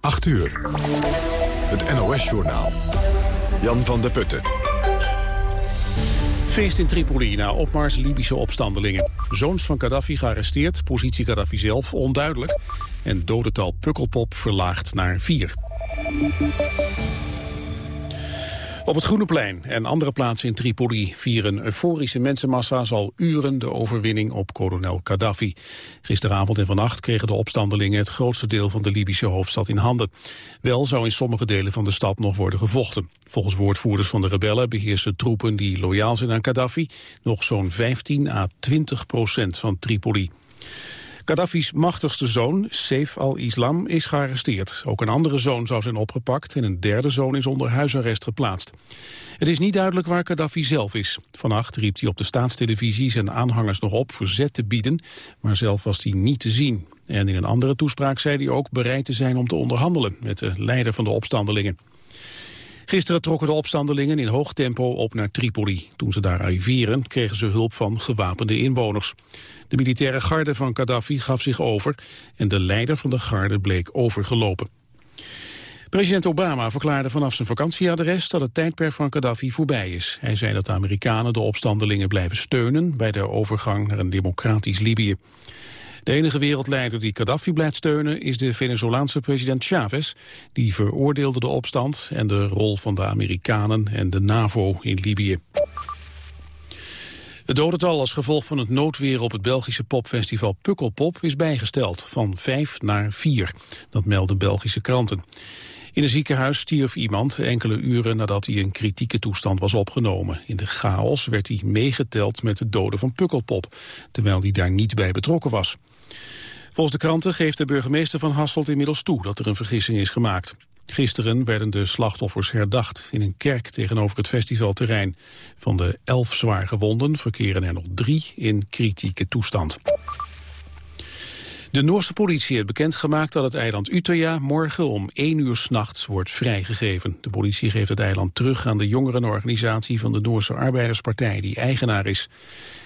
8 uur. Het NOS-journaal. Jan van der Putten. Feest in Tripoli na opmars Libische opstandelingen. Zoons van Gaddafi gearresteerd, positie Gaddafi zelf onduidelijk... en dodental Pukkelpop verlaagd naar vier. Op het Groene Plein en andere plaatsen in Tripoli vieren euforische mensenmassa al uren de overwinning op kolonel Gaddafi. Gisteravond en vannacht kregen de opstandelingen het grootste deel van de Libische hoofdstad in handen. Wel zou in sommige delen van de stad nog worden gevochten. Volgens woordvoerders van de rebellen beheersen troepen die loyaal zijn aan Gaddafi nog zo'n 15 à 20 procent van Tripoli. Gaddafi's machtigste zoon, Saif al-Islam, is gearresteerd. Ook een andere zoon zou zijn opgepakt en een derde zoon is onder huisarrest geplaatst. Het is niet duidelijk waar Gaddafi zelf is. Vannacht riep hij op de staatstelevisie zijn aanhangers nog op verzet te bieden, maar zelf was hij niet te zien. En in een andere toespraak zei hij ook bereid te zijn om te onderhandelen met de leider van de opstandelingen. Gisteren trokken de opstandelingen in hoog tempo op naar Tripoli. Toen ze daar arriveren kregen ze hulp van gewapende inwoners. De militaire garde van Gaddafi gaf zich over en de leider van de garde bleek overgelopen. President Obama verklaarde vanaf zijn vakantieadres dat het tijdperk van Gaddafi voorbij is. Hij zei dat de Amerikanen de opstandelingen blijven steunen bij de overgang naar een democratisch Libië. De enige wereldleider die Gaddafi blijft steunen is de Venezolaanse president Chavez. Die veroordeelde de opstand en de rol van de Amerikanen en de NAVO in Libië. Het dodental als gevolg van het noodweer op het Belgische popfestival Pukkelpop is bijgesteld, van vijf naar vier. Dat melden Belgische kranten. In een ziekenhuis stierf iemand enkele uren nadat hij in kritieke toestand was opgenomen. In de chaos werd hij meegeteld met de doden van Pukkelpop, terwijl hij daar niet bij betrokken was. Volgens de kranten geeft de burgemeester van Hasselt inmiddels toe dat er een vergissing is gemaakt. Gisteren werden de slachtoffers herdacht in een kerk tegenover het festivalterrein. Van de elf zwaar gewonden verkeren er nog drie in kritieke toestand. De Noorse politie heeft bekendgemaakt dat het eiland Utøya morgen om 1 uur s'nachts wordt vrijgegeven. De politie geeft het eiland terug aan de jongerenorganisatie van de Noorse Arbeiderspartij die eigenaar is.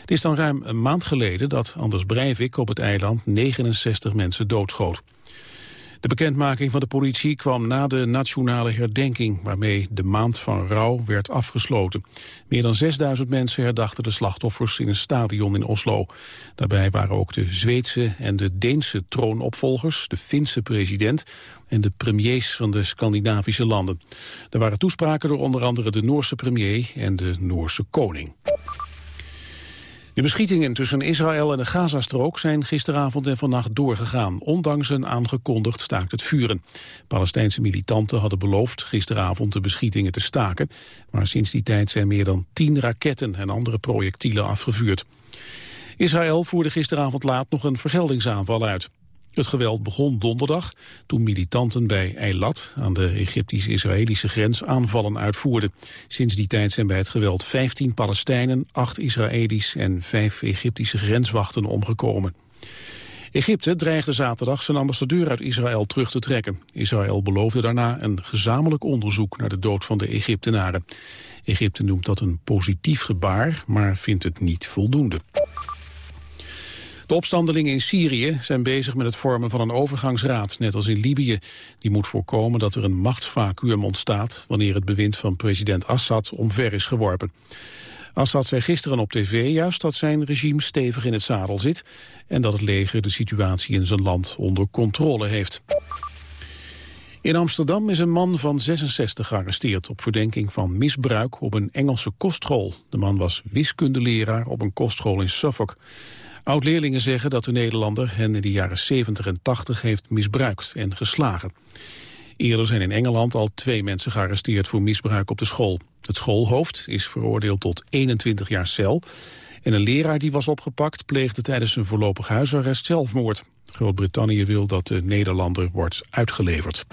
Het is dan ruim een maand geleden dat Anders Breivik op het eiland 69 mensen doodschoot. De bekendmaking van de politie kwam na de nationale herdenking... waarmee de maand van rouw werd afgesloten. Meer dan 6000 mensen herdachten de slachtoffers in een stadion in Oslo. Daarbij waren ook de Zweedse en de Deense troonopvolgers... de Finse president en de premiers van de Scandinavische landen. Er waren toespraken door onder andere de Noorse premier en de Noorse koning. De beschietingen tussen Israël en de Gazastrook zijn gisteravond en vannacht doorgegaan, ondanks een aangekondigd staakt het vuren. Palestijnse militanten hadden beloofd gisteravond de beschietingen te staken, maar sinds die tijd zijn meer dan tien raketten en andere projectielen afgevuurd. Israël voerde gisteravond laat nog een vergeldingsaanval uit. Het geweld begon donderdag toen militanten bij Eilat aan de Egyptisch-Israëlische grens aanvallen uitvoerden. Sinds die tijd zijn bij het geweld 15 Palestijnen, 8 Israëli's en 5 Egyptische grenswachten omgekomen. Egypte dreigde zaterdag zijn ambassadeur uit Israël terug te trekken. Israël beloofde daarna een gezamenlijk onderzoek naar de dood van de Egyptenaren. Egypte noemt dat een positief gebaar, maar vindt het niet voldoende. De opstandelingen in Syrië zijn bezig met het vormen van een overgangsraad, net als in Libië. Die moet voorkomen dat er een machtsvacuum ontstaat wanneer het bewind van president Assad omver is geworpen. Assad zei gisteren op tv juist dat zijn regime stevig in het zadel zit en dat het leger de situatie in zijn land onder controle heeft. In Amsterdam is een man van 66 gearresteerd op verdenking van misbruik op een Engelse kostschool. De man was wiskundeleraar op een kostschool in Suffolk. Oud-leerlingen zeggen dat de Nederlander hen in de jaren 70 en 80 heeft misbruikt en geslagen. Eerder zijn in Engeland al twee mensen gearresteerd voor misbruik op de school. Het schoolhoofd is veroordeeld tot 21 jaar cel. En een leraar die was opgepakt pleegde tijdens een voorlopig huisarrest zelfmoord. Groot-Brittannië wil dat de Nederlander wordt uitgeleverd.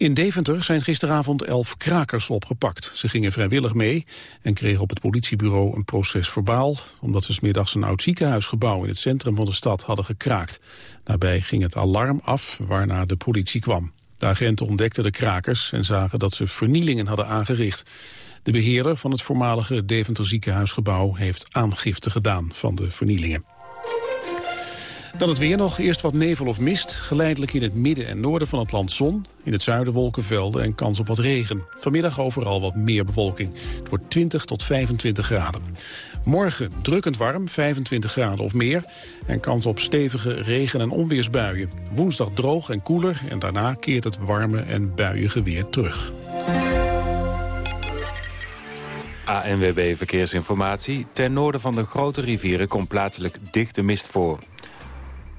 In Deventer zijn gisteravond elf krakers opgepakt. Ze gingen vrijwillig mee en kregen op het politiebureau een proces verbaal... omdat ze smiddags een oud ziekenhuisgebouw in het centrum van de stad hadden gekraakt. Daarbij ging het alarm af, waarna de politie kwam. De agenten ontdekten de krakers en zagen dat ze vernielingen hadden aangericht. De beheerder van het voormalige Deventer ziekenhuisgebouw heeft aangifte gedaan van de vernielingen. Dan het weer nog. Eerst wat nevel of mist. Geleidelijk in het midden en noorden van het land zon. In het zuiden wolkenvelden en kans op wat regen. Vanmiddag overal wat meer bewolking. Het wordt 20 tot 25 graden. Morgen drukkend warm, 25 graden of meer. En kans op stevige regen- en onweersbuien. Woensdag droog en koeler. En daarna keert het warme en buiige weer terug. ANWB Verkeersinformatie. Ten noorden van de grote rivieren komt plaatselijk dichte mist voor.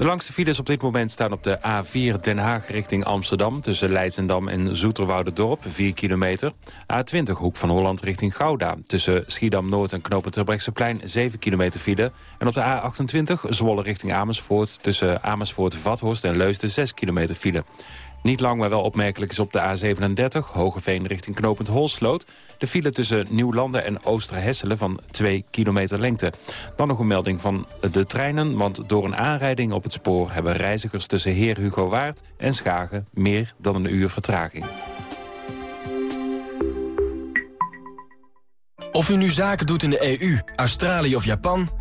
De langste files op dit moment staan op de A4 Den Haag richting Amsterdam... tussen Leidsendam en Dorp 4 kilometer. A20 Hoek van Holland richting Gouda... tussen Schiedam-Noord en Knopen 7 kilometer file. En op de A28 Zwolle richting Amersfoort... tussen Amersfoort-Vathorst en Leusden 6 kilometer file. Niet lang, maar wel opmerkelijk is op de A37... Hogeveen richting Knopend Holsloot... de file tussen Nieuwlanden en Oosterhesselen van 2 kilometer lengte. Dan nog een melding van de treinen... want door een aanrijding op het spoor... hebben reizigers tussen Heer Hugo Waard en Schagen... meer dan een uur vertraging. Of u nu zaken doet in de EU, Australië of Japan...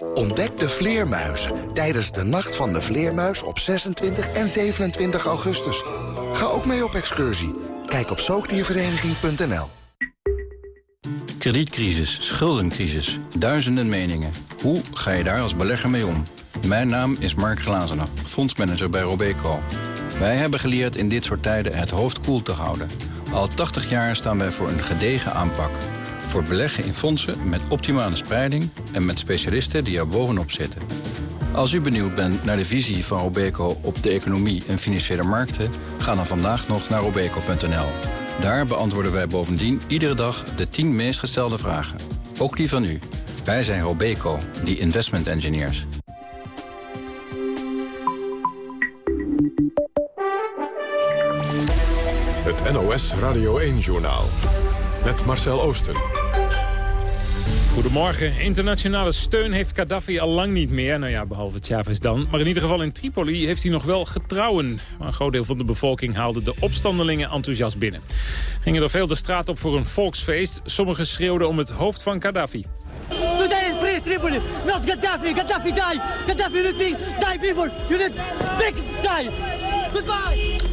Ontdek de vleermuizen tijdens de Nacht van de Vleermuis op 26 en 27 augustus. Ga ook mee op excursie. Kijk op zoogdiervereniging.nl Kredietcrisis, schuldencrisis, duizenden meningen. Hoe ga je daar als belegger mee om? Mijn naam is Mark Glazener, fondsmanager bij Robeco. Wij hebben geleerd in dit soort tijden het hoofd koel te houden. Al 80 jaar staan wij voor een gedegen aanpak. Voor beleggen in fondsen met optimale spreiding en met specialisten die er bovenop zitten. Als u benieuwd bent naar de visie van Robeco op de economie en financiële markten... ga dan vandaag nog naar robeco.nl. Daar beantwoorden wij bovendien iedere dag de 10 meest gestelde vragen. Ook die van u. Wij zijn Robeco, die investment engineers. Het NOS Radio 1-journaal. Met Marcel Oosten. Goedemorgen. Internationale steun heeft Gaddafi al lang niet meer. Nou ja, behalve Chavez dan. Maar in ieder geval in Tripoli heeft hij nog wel getrouwen. Maar een groot deel van de bevolking haalde de opstandelingen enthousiast binnen. Gingen er veel de straat op voor een volksfeest. Sommigen schreeuwden om het hoofd van Gaddafi. Today is free Tripoli, not Gaddafi. Gaddafi die. Gaddafi let me die people. You need big die.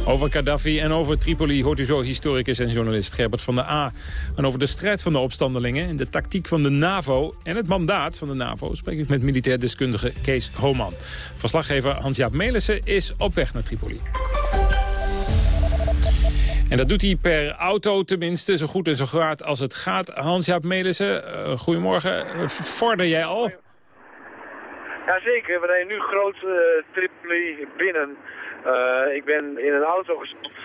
Over Gaddafi en over Tripoli hoort u zo historicus en journalist Gerbert van der A. En over de strijd van de opstandelingen, de tactiek van de NAVO... en het mandaat van de NAVO spreek ik met militair deskundige Kees Homan. Verslaggever Hans-Jaap Melissen is op weg naar Tripoli. En dat doet hij per auto tenminste, zo goed en zo kwaad als het gaat. Hans-Jaap Melissen, uh, goedemorgen. Vorder jij al? Jazeker, we rijden nu groot uh, Tripoli binnen... Uh, ik ben in een auto gestopt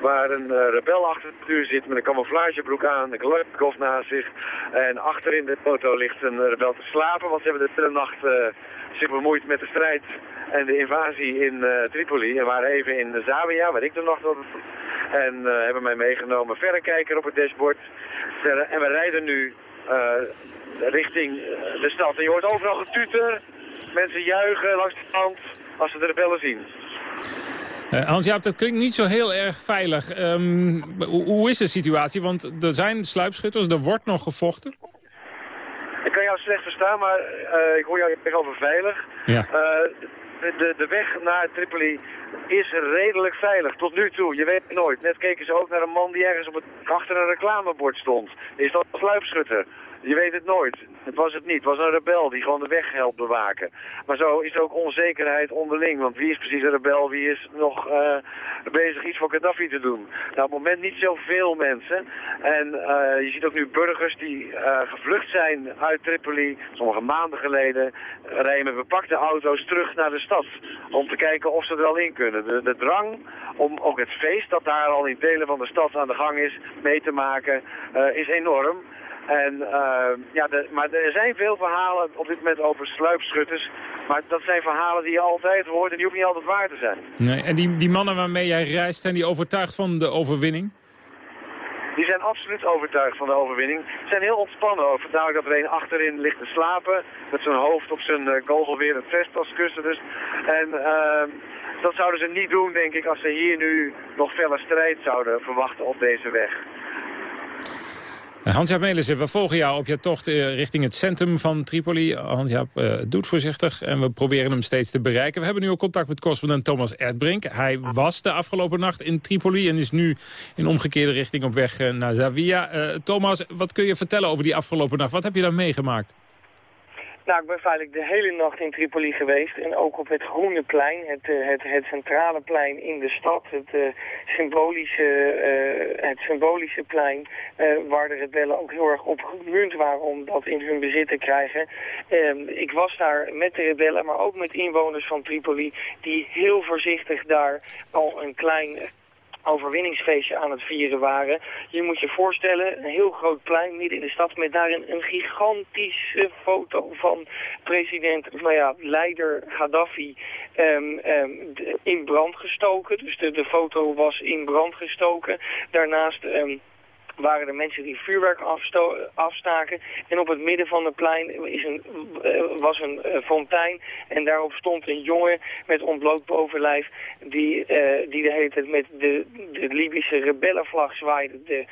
waar een uh, rebel achter het stuur zit met een camouflagebroek aan, een Kalashnikov naast zich. En achter in de auto ligt een rebel te slapen, want ze hebben de hele nacht uh, bemoeid met de strijd en de invasie in Tripoli. En waren even in Zawiya, waar ik de nacht was. En hebben mij meegenomen verrekijker op het dashboard. En we rijden nu richting de stad. En je hoort overal getuter, mensen juichen langs de kant als ze de rebellen zien. Uh, Hans-Jaap, dat klinkt niet zo heel erg veilig. Um, hoe is de situatie? Want er zijn sluipschutters, er wordt nog gevochten. Ik kan jou slecht verstaan, maar uh, ik hoor jou over veilig. Ja. Uh, de, de weg naar Tripoli is redelijk veilig, tot nu toe. Je weet het nooit. Net keken ze ook naar een man die ergens op het, achter een reclamebord stond. Is dat een sluipschutter? Je weet het nooit. Het was het niet. Het was een rebel die gewoon de weg helpt bewaken. Maar zo is ook onzekerheid onderling. Want wie is precies een rebel? Wie is nog uh, bezig iets voor Gaddafi te doen? Nou, op het moment niet zoveel mensen. En uh, je ziet ook nu burgers die uh, gevlucht zijn uit Tripoli. Sommige maanden geleden rijden met bepakte auto's terug naar de stad. Om te kijken of ze er al in kunnen. De, de drang om ook het feest dat daar al in delen van de stad aan de gang is mee te maken is enorm. En, uh, ja, de, maar er zijn veel verhalen op dit moment over sluipschutters. Maar dat zijn verhalen die je altijd hoort en die hoeven niet altijd waar te zijn. Nee, en die, die mannen waarmee jij reist, zijn die overtuigd van de overwinning? die zijn absoluut overtuigd van de overwinning. Ze zijn heel ontspannen over. Vandaar dat er een achterin ligt te slapen. Met zijn hoofd op zijn uh, goochelweer het vest als kussen dus. En uh, dat zouden ze niet doen, denk ik, als ze hier nu nog felle strijd zouden verwachten op deze weg. Hans-Jaap Melissen, we volgen jou op je tocht eh, richting het centrum van Tripoli. Hans-Jaap uh, doet voorzichtig en we proberen hem steeds te bereiken. We hebben nu ook contact met correspondent Thomas Erdbrink. Hij was de afgelopen nacht in Tripoli en is nu in omgekeerde richting op weg eh, naar Zavia. Thomas, wat kun je vertellen over die afgelopen nacht? Wat heb je daar meegemaakt? Nou, ik ben feitelijk de hele nacht in Tripoli geweest. En ook op het Groene Plein, het, eh, het, het centrale plein in de stad. Het, uh, symbolische, uh, het symbolische plein waar de rebellen ook heel erg op gemunt waren om dat in hun bezit te krijgen. Ehm, ik was daar met de rebellen, maar ook met inwoners van Tripoli... die heel voorzichtig daar al een klein overwinningsfeestje aan het vieren waren. Je moet je voorstellen, een heel groot plein midden in de stad... met daarin een gigantische foto van president, nou ja, leider Gaddafi... Um, um, in brand gestoken. Dus de, de foto was in brand gestoken. Daarnaast... Um, waren er mensen die vuurwerk afstaken. En op het midden van het plein is een, uh, was een uh, fontein. En daarop stond een jongen met ontbloot bovenlijf... die, uh, die de hele tijd met de, de Libische rebellenvlag zwaaide. De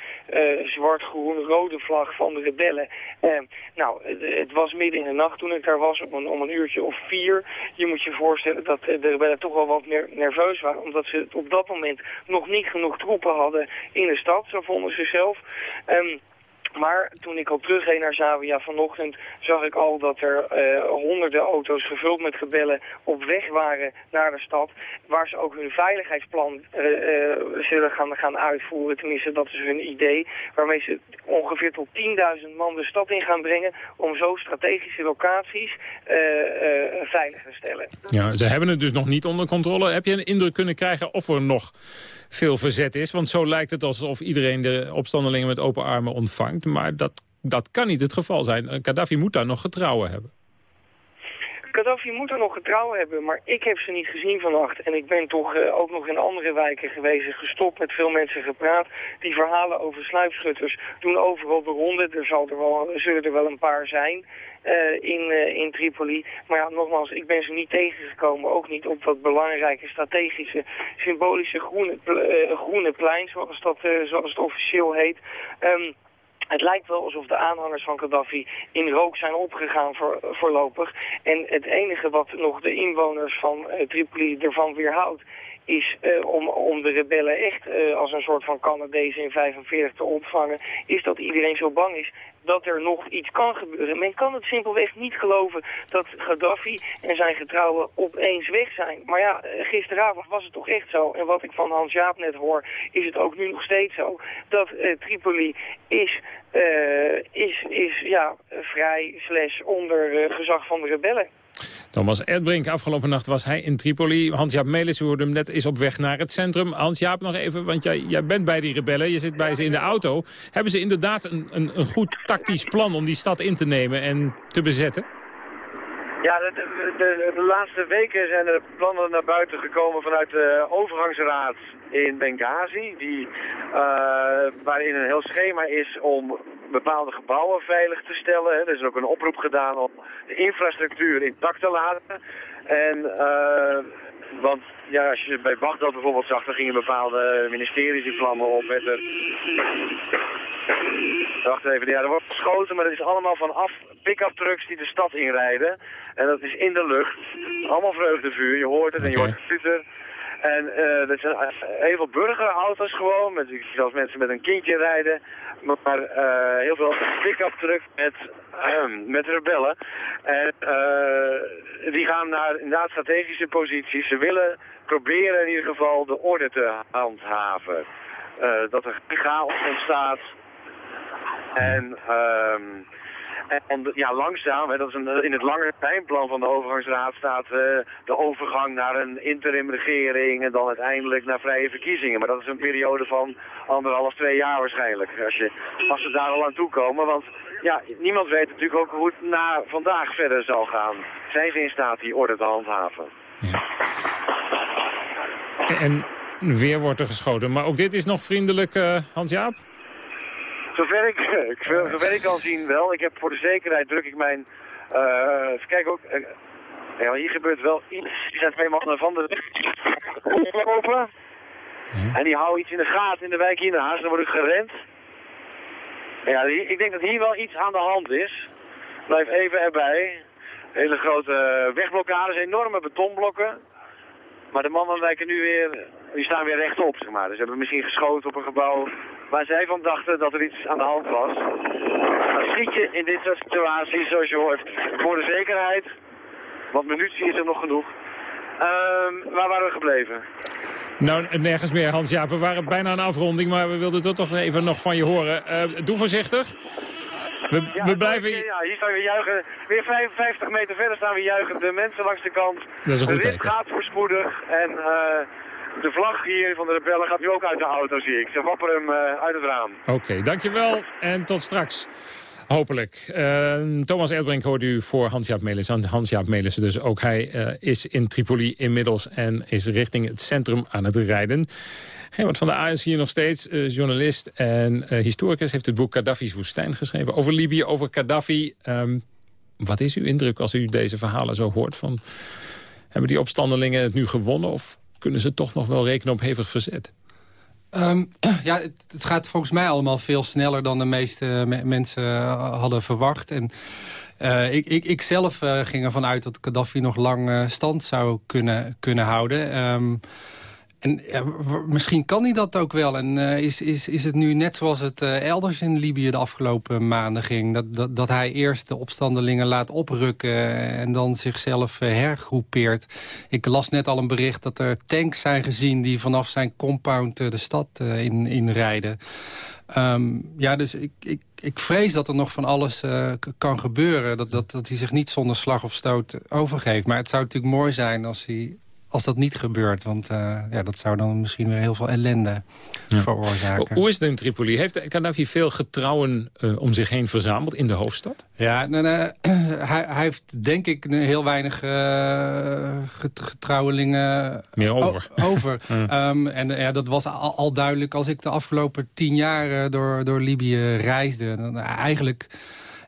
zwart-groen-rode vlag van de rebellen. nou, het was midden in de nacht toen ik daar was, om een, om een uurtje of vier. Je moet je voorstellen dat de rebellen toch wel wat nerveus waren... omdat ze op dat moment nog niet genoeg troepen hadden in de stad. Zo vonden ze zelf. Um, maar toen ik al terugreed naar Zavia vanochtend zag ik al dat er uh, honderden auto's gevuld met gebellen op weg waren naar de stad. Waar ze ook hun veiligheidsplan uh, uh, zullen gaan, gaan uitvoeren. Tenminste, dat is hun idee. Waarmee ze ongeveer tot 10.000 man de stad in gaan brengen om zo strategische locaties veilig te stellen. Ja, ze hebben het dus nog niet onder controle. Heb je een indruk kunnen krijgen of er nog veel verzet is? Want zo lijkt het alsof iedereen de opstandelingen met open armen ontvangt. Maar dat, dat kan niet het geval zijn. Gaddafi moet daar nog getrouwen hebben. Gaddafi moet er nog getrouwen hebben, maar ik heb ze niet gezien vannacht. En ik ben toch uh, ook nog in andere wijken geweest, gestopt, met veel mensen gepraat. Die verhalen over sluipschutters doen overal de ronde. Er, zal er, wel, zullen er wel een paar zijn. Uh, in, in Tripoli. Maar ja, nogmaals, ik ben ze niet tegengekomen. Ook niet op dat belangrijke, strategische, symbolische groene, groene plein, zoals, dat, zoals het officieel heet. Um, het lijkt wel alsof de aanhangers van Gaddafi in rook zijn opgegaan voor, voorlopig. En het enige wat nog de inwoners van uh, Tripoli ervan weerhoudt is uh, om, om de rebellen echt uh, als een soort van Canadezen in 45 te ontvangen, is dat iedereen zo bang is dat er nog iets kan gebeuren. Men kan het simpelweg niet geloven dat Gaddafi en zijn getrouwen opeens weg zijn. Maar ja, eh, gisteravond was het toch echt zo. En wat ik van Hans Jaap net hoor, is het ook nu nog steeds zo. Dat Tripoli is, is, is ja, vrij slash onder gezag van de rebellen. Thomas Erdbrink, afgelopen nacht was hij in Tripoli. Hans-Jaap Melis, u hoorde hem net, is op weg naar het centrum. Hans-Jaap, nog even, want jij, jij bent bij die rebellen. Je zit bij ze in de auto. Hebben ze inderdaad een, een, een goed tactisch plan om die stad in te nemen en te bezetten? Ja, de, de, de, laatste weken zijn er plannen naar buiten gekomen vanuit de overgangsraad in Benghazi. Die, uh, waarin een heel schema is om bepaalde gebouwen veilig te stellen. Er is ook een oproep gedaan om de infrastructuur intact te laten. En, uh, want ja, als je bij Bagdad bijvoorbeeld zag, dan gingen bepaalde ministeries in vlammen op. Met er... Wacht even, ja, er wordt geschoten, maar dat is allemaal vanaf pick-up trucks die de stad inrijden. En dat is in de lucht. Allemaal vreugdevuur, je hoort het en je hoort het En uh, dat zijn heel veel burgerauto's gewoon, met, zelfs mensen met een kindje rijden. Maar uh, heel veel pick-up trucks met, met rebellen. En uh, die gaan naar inderdaad strategische posities. Ze willen proberen in ieder geval de orde te handhaven. dat er chaos ontstaat. En... ehm en ja, langzaam, hè, dat is een, in het lange termijnplan van de overgangsraad staat uh, de overgang naar een interimregering en dan uiteindelijk naar vrije verkiezingen. Maar dat is een periode van anderhalf, twee jaar waarschijnlijk, als, je, als we daar al aan toe komen. Want ja, niemand weet natuurlijk ook hoe het na vandaag verder zal gaan. Zijn ze in staat die orde te handhaven? Ja. En weer wordt er geschoten. Maar ook dit is nog vriendelijk, uh, Hans-Jaap? zover ik, zover ik kan zien wel. Ik heb voor de zekerheid druk ik mijn... Uh, even kijken ook... Uh, ja, hier gebeurt wel iets. Die zijn twee mannen van de open. En die houden iets in de gaten in de wijk hiernaast. Dan word ik gerend. Ja, ik denk dat hier wel iets aan de hand is. Blijf even erbij. Hele grote wegblokkades, enorme betonblokken. Maar de mannen lijken nu weer, die staan weer rechtop, zeg maar. Dus hebben misschien geschoten op een gebouw waar zij van dachten dat er iets aan de hand was. Dan schiet je in dit soort situaties, zoals je hoort, voor de zekerheid. Want munitie is er nog genoeg. Um, waar waren we gebleven? Nou, nergens meer, Hans-Jaap. We waren bijna aan afronding, maar we wilden het toch even nog van je horen. Uh, doe voorzichtig. We, ja, we blijven... Ja, hier staan we juichen. Weer 55 meter verder staan we juichen. De mensen langs de kant. Dat is een goed de rit gaat voorspoedig. En uh, de vlag hier van de rebellen gaat nu ook uit de auto, zie ik. Ze wapperen hem uh, uit het raam. Oké, dankjewel. En tot straks. Hopelijk. Uh, Thomas Erdbrink hoort u voor Hans-Jaap Melissen. Hans-Jaap Melissen dus ook. Hij uh, is in Tripoli inmiddels en is richting het centrum aan het rijden. Gerard van der A is hier nog steeds uh, journalist en historicus. Heeft het boek Gaddafi's woestijn geschreven over Libië, over Gaddafi. Um, wat is uw indruk als u deze verhalen zo hoort? Van, hebben die opstandelingen het nu gewonnen of kunnen ze toch nog wel rekenen op hevig verzet? Um, ja, het, gaat volgens mij allemaal veel sneller dan de meeste me mensen uh, hadden verwacht. En uh, ik, ik, ik, zelf uh, ging ervan uit dat Gaddafi nog lang stand zou kunnen, kunnen houden. Um, en misschien kan hij dat ook wel. En uh, is, is, is het nu net zoals het uh, elders in Libië de afgelopen maanden ging... Dat, dat, dat hij eerst de opstandelingen laat oprukken... en dan zichzelf uh, hergroepeert. Ik las net al een bericht dat er tanks zijn gezien... die vanaf zijn compound de stad in, inrijden. Um, ja, dus ik, ik, ik vrees dat er nog van alles kan gebeuren. Dat, dat, dat hij zich niet zonder slag of stoot overgeeft. Maar het zou natuurlijk mooi zijn als hij als dat niet gebeurt. Want uh, ja, dat zou dan misschien weer heel veel ellende ja. veroorzaken. Hoe is het in Tripoli? Heeft Gaddafi veel getrouwen uh, om zich heen verzameld in de hoofdstad? Ja, nou, nou, hij, hij, heeft denk ik heel weinig uh, getrouwelingen... Meer over. over. um, en ja, dat was al, al, duidelijk als ik de afgelopen tien jaar door, door Libië reisde. Dan, eigenlijk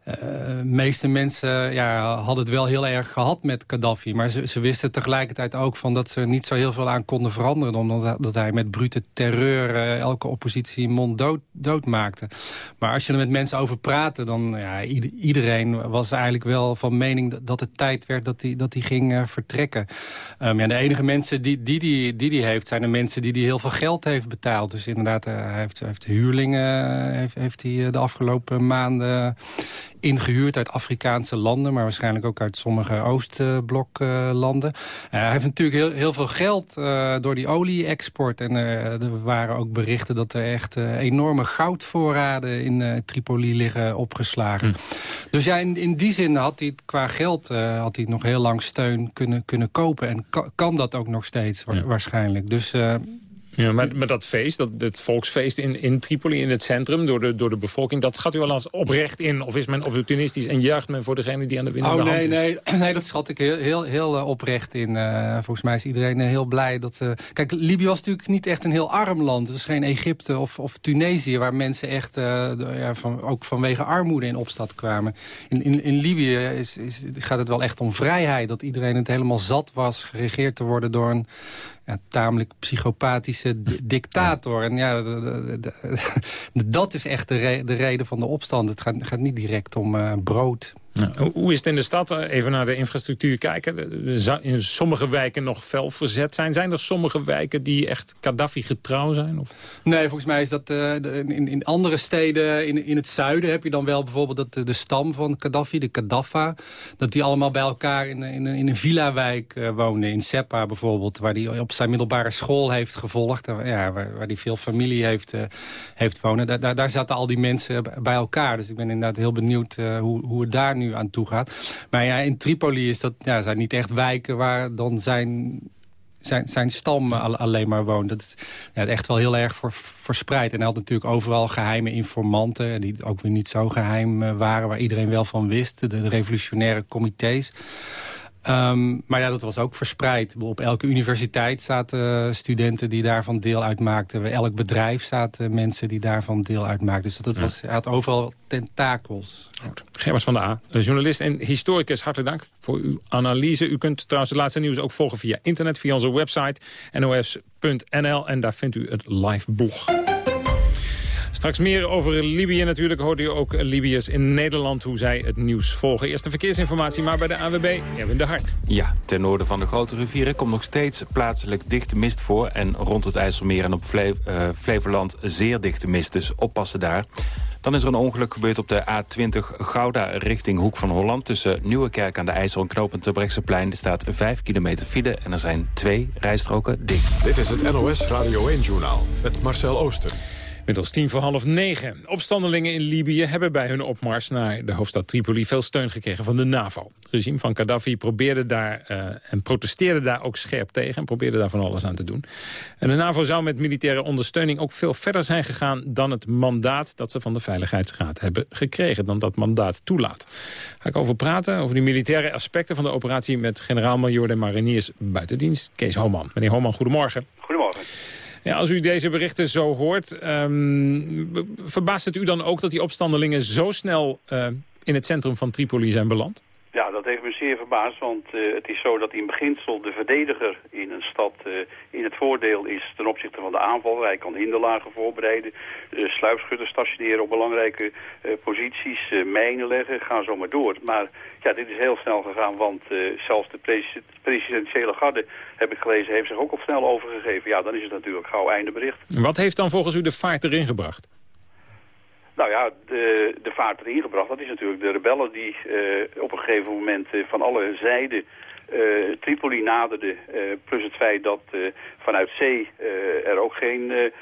de uh, meeste mensen ja, hadden het wel heel erg gehad met Gaddafi. Maar ze, ze, wisten tegelijkertijd ook van dat ze niet zo heel veel aan konden veranderen. Omdat dat hij met brute terreur uh, elke oppositie mond dood, dood, maakte. Maar als je er met mensen over praatte, dan ja, iedereen was eigenlijk wel van mening dat het tijd werd dat hij dat ging uh, vertrekken. Um, ja, de enige mensen die die, die, die die heeft, zijn de mensen die die heel veel geld heeft betaald. Dus inderdaad, hij heeft, heeft huurlingen heeft, heeft hij de afgelopen maanden ingehuurd uit Afrikaanse landen... maar waarschijnlijk ook uit sommige Oostbloklanden. Uh, hij heeft natuurlijk heel, heel veel geld uh, door die olie-export. En uh, er waren ook berichten dat er echt enorme goudvoorraden in Tripoli liggen opgeslagen. Hm. Dus ja, in, in die zin had hij qua geld had hij nog heel lang steun kunnen, kunnen kopen. En kan, kan dat ook nog steeds ja. waarschijnlijk. Dus ja, maar, maar dat feest, dat, het volksfeest in, in Tripoli, in het centrum, door de, door de bevolking... dat schat u wel als oprecht in? Of is men opportunistisch en juicht men voor degene die aan de winnende oh, nee, hand is? Nee, nee, dat schat ik heel, heel, heel uh, oprecht in. Uh, volgens mij is iedereen uh, heel blij dat... kijk, Libië was natuurlijk niet echt een heel arm land. Het is geen Egypte of, of Tunesië, waar mensen echt ja, van, ook vanwege armoede in opstand kwamen. In, in, in Libië is, is, gaat het wel echt om vrijheid. Dat iedereen het helemaal zat was, geregeerd te worden door een ja, tamelijk psychopathische dictator. En ja, dat is echt de, re de, reden van de opstand. Het gaat, gaat niet direct om uh, brood. Ja. Hoe is het in de stad? Even naar de infrastructuur kijken. In sommige wijken nog fel verzet zijn. Zijn er sommige wijken die echt Gaddafi getrouw zijn? Of? Nee, volgens mij is dat uh, in, in andere steden in, in het zuiden heb je dan wel bijvoorbeeld dat de, de stam van Gaddafi, de Gaddafa, dat die allemaal bij elkaar in, in, in een villa-wijk uh, woonden. In Seppa bijvoorbeeld, waar hij op zijn middelbare school heeft gevolgd. Ja, waar, waar die veel familie heeft, uh, heeft wonen. Daar, daar, daar, zaten al die mensen bij elkaar. Dus ik ben inderdaad heel benieuwd hoe, hoe het daar nu aan toe gaat. Maar ja, in Tripoli is dat, ja, zijn niet echt wijken waar dan zijn zijn, zijn stam alleen maar woont. Dat is ja, echt wel heel erg voor, verspreid. En hij had natuurlijk overal geheime informanten... die ook weer niet zo geheim eh, waren, waar iedereen wel van wist. De, de revolutionaire comité's. Ehm, maar ja, dat was ook verspreid. Op elke universiteit zaten studenten die daarvan deel uitmaakten. Elk bedrijf zaten mensen die daarvan deel uitmaakten. Dus dat was, had overal tentakels. Goed. Van der A, journalist en historicus. Hartelijk dank voor uw analyse. U kunt trouwens het laatste nieuws ook volgen via internet, via onze website nos.nl. En daar vindt u het live blog. Straks meer over Libië natuurlijk. Hoort u ook Libiërs in Nederland hoe zij het nieuws volgen. Eerste verkeersinformatie, maar bij de AWB Erwin de Hart. Ja, ten noorden van de grote rivieren komt nog steeds plaatselijk dichte mist voor. En rond het IJsselmeer en op Fle uh, Flevoland zeer dichte mist. Dus oppassen daar. Dan is er een ongeluk gebeurd op de A20 Gouda richting Hoek van Holland. Tussen Nieuwekerk aan de IJssel en knooppunt Brechtseplein. Er staat 5 kilometer file en er zijn twee rijstroken dicht. Dit is het NOS Radio 1-journaal met Marcel Ooster. Middels tien voor half negen. Opstandelingen in Libië hebben bij hun opmars naar de hoofdstad Tripoli veel steun gekregen van de NAVO. Het regime van Gaddafi probeerde daar uh, en protesteerde daar ook scherp tegen en probeerde daar van alles aan te doen. En de NAVO zou met militaire ondersteuning ook veel verder zijn gegaan dan het mandaat dat ze van de Veiligheidsraad hebben gekregen, dan dat mandaat toelaat. Ga ik over praten, over die militaire aspecten van de operatie met generaal-major de mariniers buitendienst, Kees Homan. Meneer Homan, goedemorgen. Goedemorgen. Ja, als u deze berichten zo hoort, um, verbaast het u dan ook dat die opstandelingen zo snel uh, in het centrum van Tripoli zijn beland? Ja, dat heeft me zeer verbaasd, want uh, het is zo dat in beginsel de verdediger in een stad uh, in het voordeel is ten opzichte van de aanval. Hij kan hinderlagen voorbereiden, uh, sluipschutters stationeren op belangrijke posities, mijnen leggen, ga zo maar door. Maar ja, dit is heel snel gegaan, want zelfs de presidentiële garde, heb ik gelezen, heeft zich ook op snel overgegeven. Ja, dan is het natuurlijk gauw einde bericht. Wat heeft dan volgens u de vaart erin gebracht? Nou ja, de, de vaart erin gebracht, dat is natuurlijk de rebellen die uh, op een gegeven moment uh, van alle zijden uh, Tripoli naderden. plus het feit dat vanuit zee er ook geen,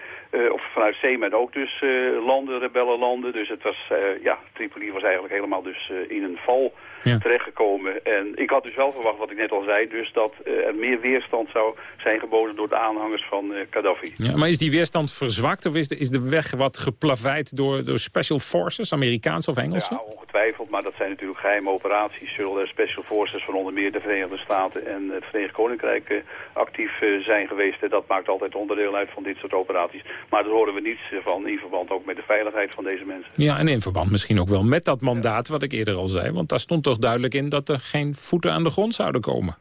of vanuit zee men ook dus landen, rebellenlanden. Dus het was, ja, Tripoli was eigenlijk helemaal dus in een val ja. terechtgekomen. En ik had dus wel verwacht, wat ik net al zei, dus dat uh, er meer weerstand zou zijn geboden door de aanhangers van uh, Gaddafi. Ja, maar is die weerstand verzwakt of is de, is de weg wat geplaveid door, door special forces, Amerikaanse of Engelse? Ja, ongetwijfeld, maar dat zijn natuurlijk geheime operaties. Zullen er special forces van onder meer de Verenigde Staten en het Verenigd Koninkrijk uh, actief zijn geweest. dat maakt altijd onderdeel uit van dit soort operaties. Maar daar horen we niets van in verband ook met de veiligheid van deze mensen. Ja, en in verband misschien ook wel met dat mandaat wat ik eerder al zei, want daar stond toch duidelijk in dat er geen voeten aan de grond zouden komen.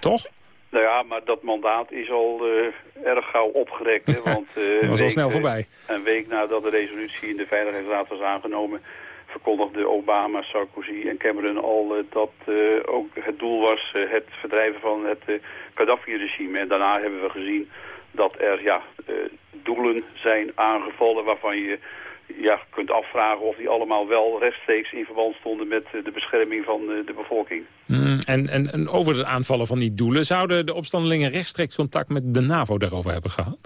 Toch? Nou ja, maar dat mandaat is al uh, erg gauw opgerekt. Hè, want, uh, was al snel voorbij. Een week nadat de resolutie in de Veiligheidsraad was aangenomen... verkondigde Obama, Sarkozy en Cameron al uh, dat ook het doel was... het verdrijven van het Gaddafi-regime. En daarna hebben we gezien dat er ja, doelen zijn aangevallen waarvan je ja, kunt afvragen of die allemaal wel rechtstreeks in verband stonden met eh, de bescherming van eh, de bevolking. Mm, en, en, en over het aanvallen van die doelen, zouden de opstandelingen rechtstreeks contact met de NAVO daarover hebben gehad?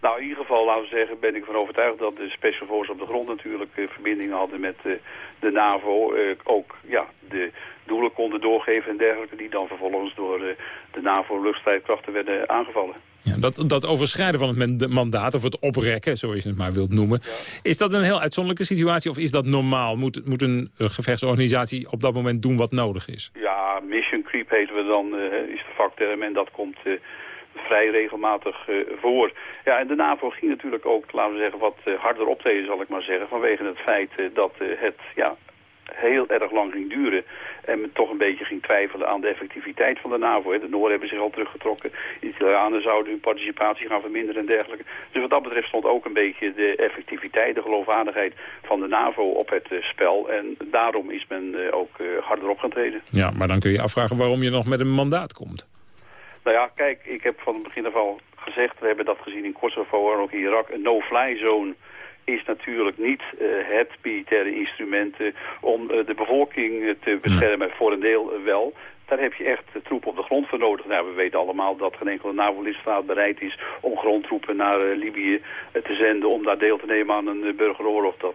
Nou, in ieder geval, laten we zeggen, ben ik van overtuigd dat de Special Forces op de grond natuurlijk uh, verbindingen hadden met uh, de NAVO. Uh, ook ja, de doelen konden doorgeven en dergelijke, die dan vervolgens door de NAVO-luchtstrijdkrachten werden aangevallen. Ja, dat, dat overschrijden van het mandaat, of het oprekken, zoals je het maar wilt noemen. Is dat een heel uitzonderlijke situatie of is dat normaal? Moet, moet een gevechtsorganisatie op dat moment doen wat nodig is? Ja, mission creep heten we dan, uh, is de vakterm. En dat komt uh, vrij regelmatig uh, voor. Ja, en de NAVO ging natuurlijk ook, laten we zeggen, wat harder optreden, zal ik maar zeggen. Vanwege het feit dat het ja, heel erg lang ging duren. En men toch een beetje ging twijfelen aan de effectiviteit van de NAVO. De Noorden hebben zich al teruggetrokken. De Italianen zouden hun participatie gaan verminderen en dergelijke. Dus wat dat betreft stond ook een beetje de effectiviteit, de geloofwaardigheid van de NAVO op het uh, spel. En daarom is men uh, ook uh, harder op gaan treden. Ja, maar dan kun je afvragen waarom je nog met een mandaat komt. Nou ja, kijk, ik heb van het begin af al gezegd, we hebben dat gezien in Kosovo en ook in Irak, een no-fly zone is natuurlijk niet uh, het militaire instrument uh, om uh, de bevolking te beschermen. Voor een deel wel. Daar heb je echt troepen op de grond voor nodig. Nou, we weten allemaal dat geen enkele NAVO-lidstaat bereid is om grondtroepen naar Libië te zenden... om daar deel te nemen aan een burgeroorlog. Dat,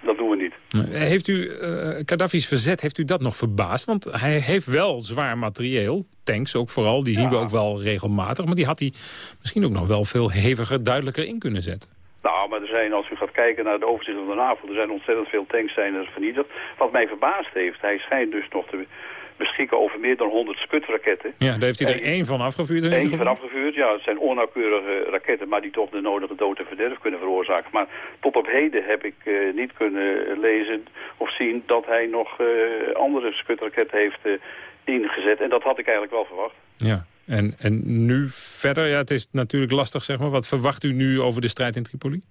dat doen we niet. Heeft u Gaddafi's verzet, heeft u dat nog verbaasd? Want hij heeft wel zwaar materieel, tanks ook vooral, die zien we ook wel regelmatig. Maar die had hij misschien ook nog wel veel heviger, duidelijker in kunnen zetten. Nou, maar er zijn, als u gaat kijken naar de overzicht van de NAVO, er zijn ontzettend veel tanks zijn er vernietigd. Wat mij verbaasd heeft, hij schijnt dus nog te beschikken over meer dan 100 skutraketten. Ja, daar heeft hij er één van afgevuurd in Eén van afgevuurd, ja. Het zijn onnauwkeurige raketten, maar die toch de nodige dood en verderf kunnen veroorzaken. Maar tot op heden heb ik niet kunnen lezen of zien dat hij nog andere skutraketten heeft ingezet. En dat had ik eigenlijk wel verwacht. Ja. En, en nu verder, ja, het is natuurlijk lastig, zeg maar. Wat verwacht u nu over de strijd in Tripoli?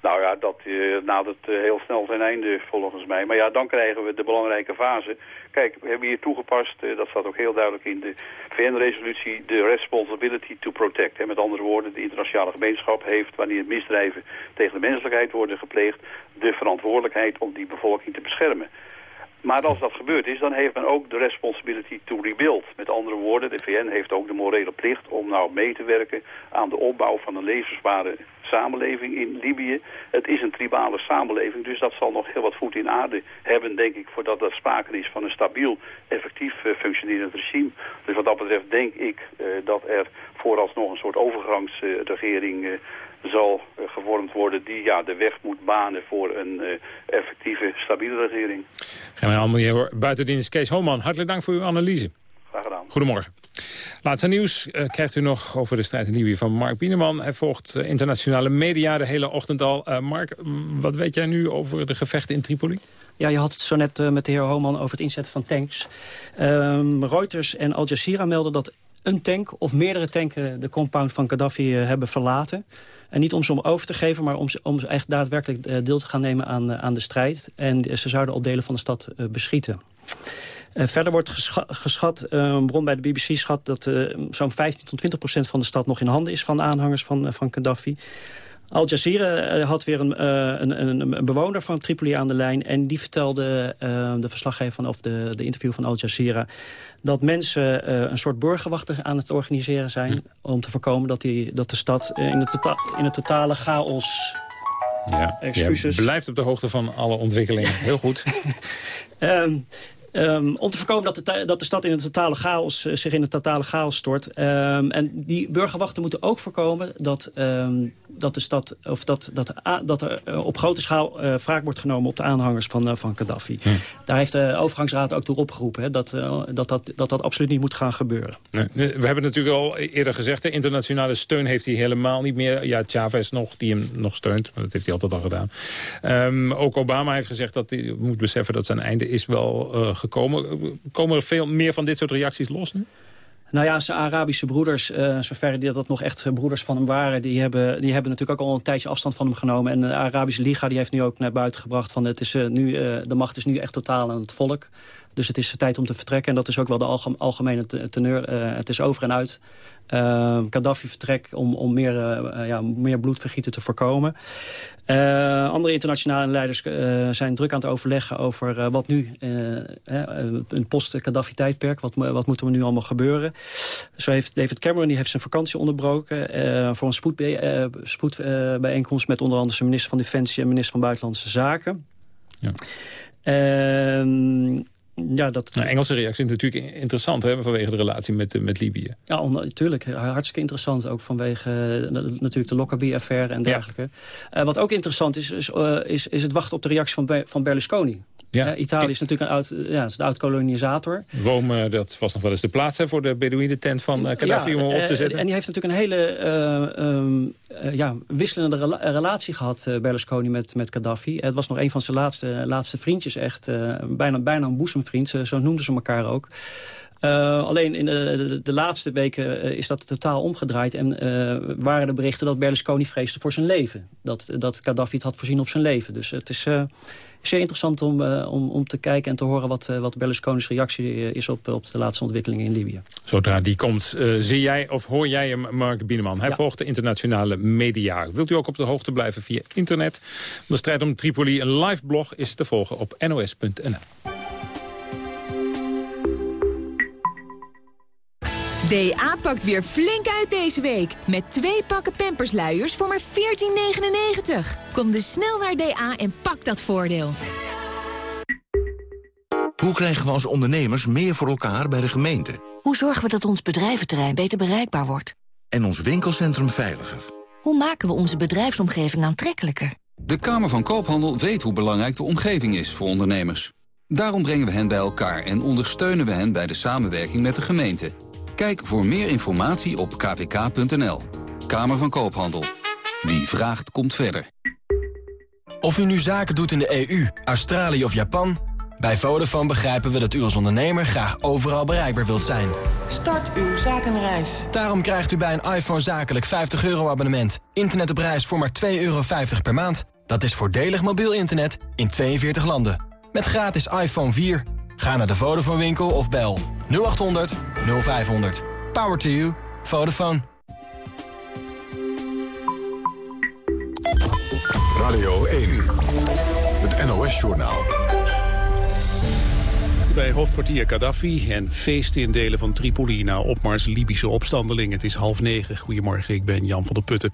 Nou ja, dat uh, nadert uh, heel snel zijn einde volgens mij. Maar ja, dan krijgen we de belangrijke fase. Kijk, we hebben hier toegepast, uh, dat staat ook heel duidelijk in de VN-resolutie, de responsibility to protect. En met andere woorden, de internationale gemeenschap heeft, wanneer misdrijven tegen de menselijkheid worden gepleegd, de verantwoordelijkheid om die bevolking te beschermen. Maar als dat gebeurd is, dan heeft men ook de responsibility to rebuild. Met andere woorden, de VN heeft ook de morele plicht om nou mee te werken aan de opbouw van een levensbare samenleving in Libië. Het is een tribale samenleving, dus dat zal nog heel wat voet in aarde hebben, denk ik, voordat er sprake is van een stabiel, effectief uh, functionerend regime. Dus wat dat betreft denk ik uh, dat er vooralsnog een soort overgangsregering uh, zal gevormd worden die ja, de weg moet banen voor een effectieve, stabiele regering. Generaal buitendienst Kees Homan, hartelijk dank voor uw analyse. Graag gedaan. Goedemorgen. Laatste nieuws uh, krijgt u nog over de strijd in Libië van Mark Bieneman. Hij volgt uh, internationale media de hele ochtend al. Uh, Mark, wat weet jij nu over de gevechten in Tripoli? Ja, je had het zo net met de heer Homan over het inzetten van tanks. Um, Reuters en Al Jazeera melden dat een tank of meerdere tanken de compound van Gaddafi hebben verlaten. En niet om ze om over te geven, maar om, om echt daadwerkelijk deel te gaan nemen aan, aan de strijd. En ze zouden al delen van de stad beschieten. Verder wordt gescha geschat, een bron bij de BBC schat... dat zo'n 15 tot 20 procent van de stad nog in handen is... van aanhangers van, van Gaddafi. Al Jazeera had weer een, een, een, een, bewoner van Tripoli aan de lijn... en die vertelde de verslaggever van, of de, de interview van Al Jazeera... dat mensen een soort burgerwachten aan het organiseren zijn... Hm. om te voorkomen dat, die, dat de stad in, het tota in het totale chaos... Ja, Excuses. Blijft op de hoogte van alle ontwikkelingen. Heel goed. um, Um, om te voorkomen dat de, dat de stad in een totale chaos, uh, zich in een totale chaos stort. Um, en die burgerwachten moeten ook voorkomen dat, um, dat de stad of dat, dat, dat er uh, op grote schaal uh, wraak wordt genomen op de aanhangers van, van Gaddafi. Hm. Daar heeft de overgangsraad ook toe opgeroepen hè, dat, dat, dat, dat dat absoluut niet moet gaan gebeuren. Nee, we hebben natuurlijk al eerder gezegd, de internationale steun heeft hij helemaal niet meer. Ja, Chavez nog, die hem nog steunt, maar dat heeft hij altijd al gedaan. ook Obama heeft gezegd dat hij moet beseffen dat zijn einde is wel gekomen. Komen er veel meer van dit soort reacties los nu? Nou ja, zijn Arabische broeders, uh, zover die dat nog echt broeders van hem waren... Die hebben, die hebben natuurlijk ook al een tijdje afstand van hem genomen. En de Arabische Liga die heeft nu ook naar buiten gebracht... van het is, uh, nu, uh, de macht is nu echt totaal aan het volk. Dus het is tijd om te vertrekken. En dat is ook wel de algemene teneur. het is over en uit. Uh, Gaddafi vertrek om, om meer, uh, ja, meer bloedvergieten te voorkomen. Uh, andere internationale leiders zijn druk aan het overleggen over wat nu, een post-Gaddafi-tijdperk, wat, wat moet er nu allemaal gebeuren. Zo heeft David Cameron die heeft zijn vakantie onderbroken voor een spoedbijeenkomst spoedbijeenkomst met onder andere zijn minister van Defensie en minister van Buitenlandse Zaken. Ja. Ja, dat... Nou, Engelse reactie is natuurlijk interessant hè, vanwege de relatie met, met Libië. Ja, natuurlijk. Hartstikke interessant. Ook vanwege uh, natuurlijk de Lockerbie-affaire en dergelijke. Ja. Uh, wat ook interessant is, is, uh, is, is, het wachten op de reactie van, van Berlusconi. Ja. Italië is natuurlijk een oud, ja, is een oud kolonisator. Rome, dat was nog wel eens de plaats hè, voor de Bedouinen-tent van uh, Gaddafi om op te zetten. En die heeft natuurlijk een hele um, uh, ja, wisselende rela relatie gehad, Berlusconi, met, met Gaddafi. Het was nog een van zijn laatste, laatste vriendjes, echt. bijna, bijna een boezemvriend, zo noemden ze elkaar ook. Uh, alleen in de, de, de laatste weken uh, is dat totaal omgedraaid. En uh, waren de berichten dat Berlusconi vreesde voor zijn leven. Dat, dat Gaddafi het had voorzien op zijn leven. Dus het is zeer interessant om, uh, om, om te kijken en te horen wat, uh, wat Berlusconi's reactie is op, op de laatste ontwikkelingen in Libië. Zodra die komt, uh, zie jij of hoor jij hem, Mark Bieneman. Hij ja. volgt de internationale media. Wilt u ook op de hoogte blijven via internet? De strijd om Tripoli, een live blog, is te volgen op nos.nl. DA pakt weer flink uit deze week. Met twee pakken pampersluiers voor maar 14,99. Kom dus snel naar DA en pak dat voordeel. Hoe krijgen we als ondernemers meer voor elkaar bij de gemeente? Hoe zorgen we dat ons bedrijventerrein beter bereikbaar wordt? En ons winkelcentrum veiliger? Hoe maken we onze bedrijfsomgeving aantrekkelijker? De Kamer van Koophandel weet hoe belangrijk de omgeving is voor ondernemers. Daarom brengen we hen bij elkaar en ondersteunen we hen bij de samenwerking met de gemeente. Kijk voor meer informatie op kvk.nl. Kamer van Koophandel. Wie vraagt, komt verder. Of u nu zaken doet in de EU, Australië of Japan... bij Vodafone begrijpen we dat u als ondernemer graag overal bereikbaar wilt zijn. Start uw zakenreis. Daarom krijgt u bij een iPhone zakelijk 50 euro abonnement. Internet op reis voor maar 2,50 euro per maand. Dat is voordelig mobiel internet in 42 landen. Met gratis iPhone 4. Ga naar de Vodafone winkel of bel 0800 0500. Power to you. Vodafone. Radio 1. Het NOS-journaal. Bij hoofdkwartier Gaddafi en feesten in delen van Tripoli... na opmars Libische opstandelingen. Het is half negen. Goedemorgen, ik ben Jan van der Putten.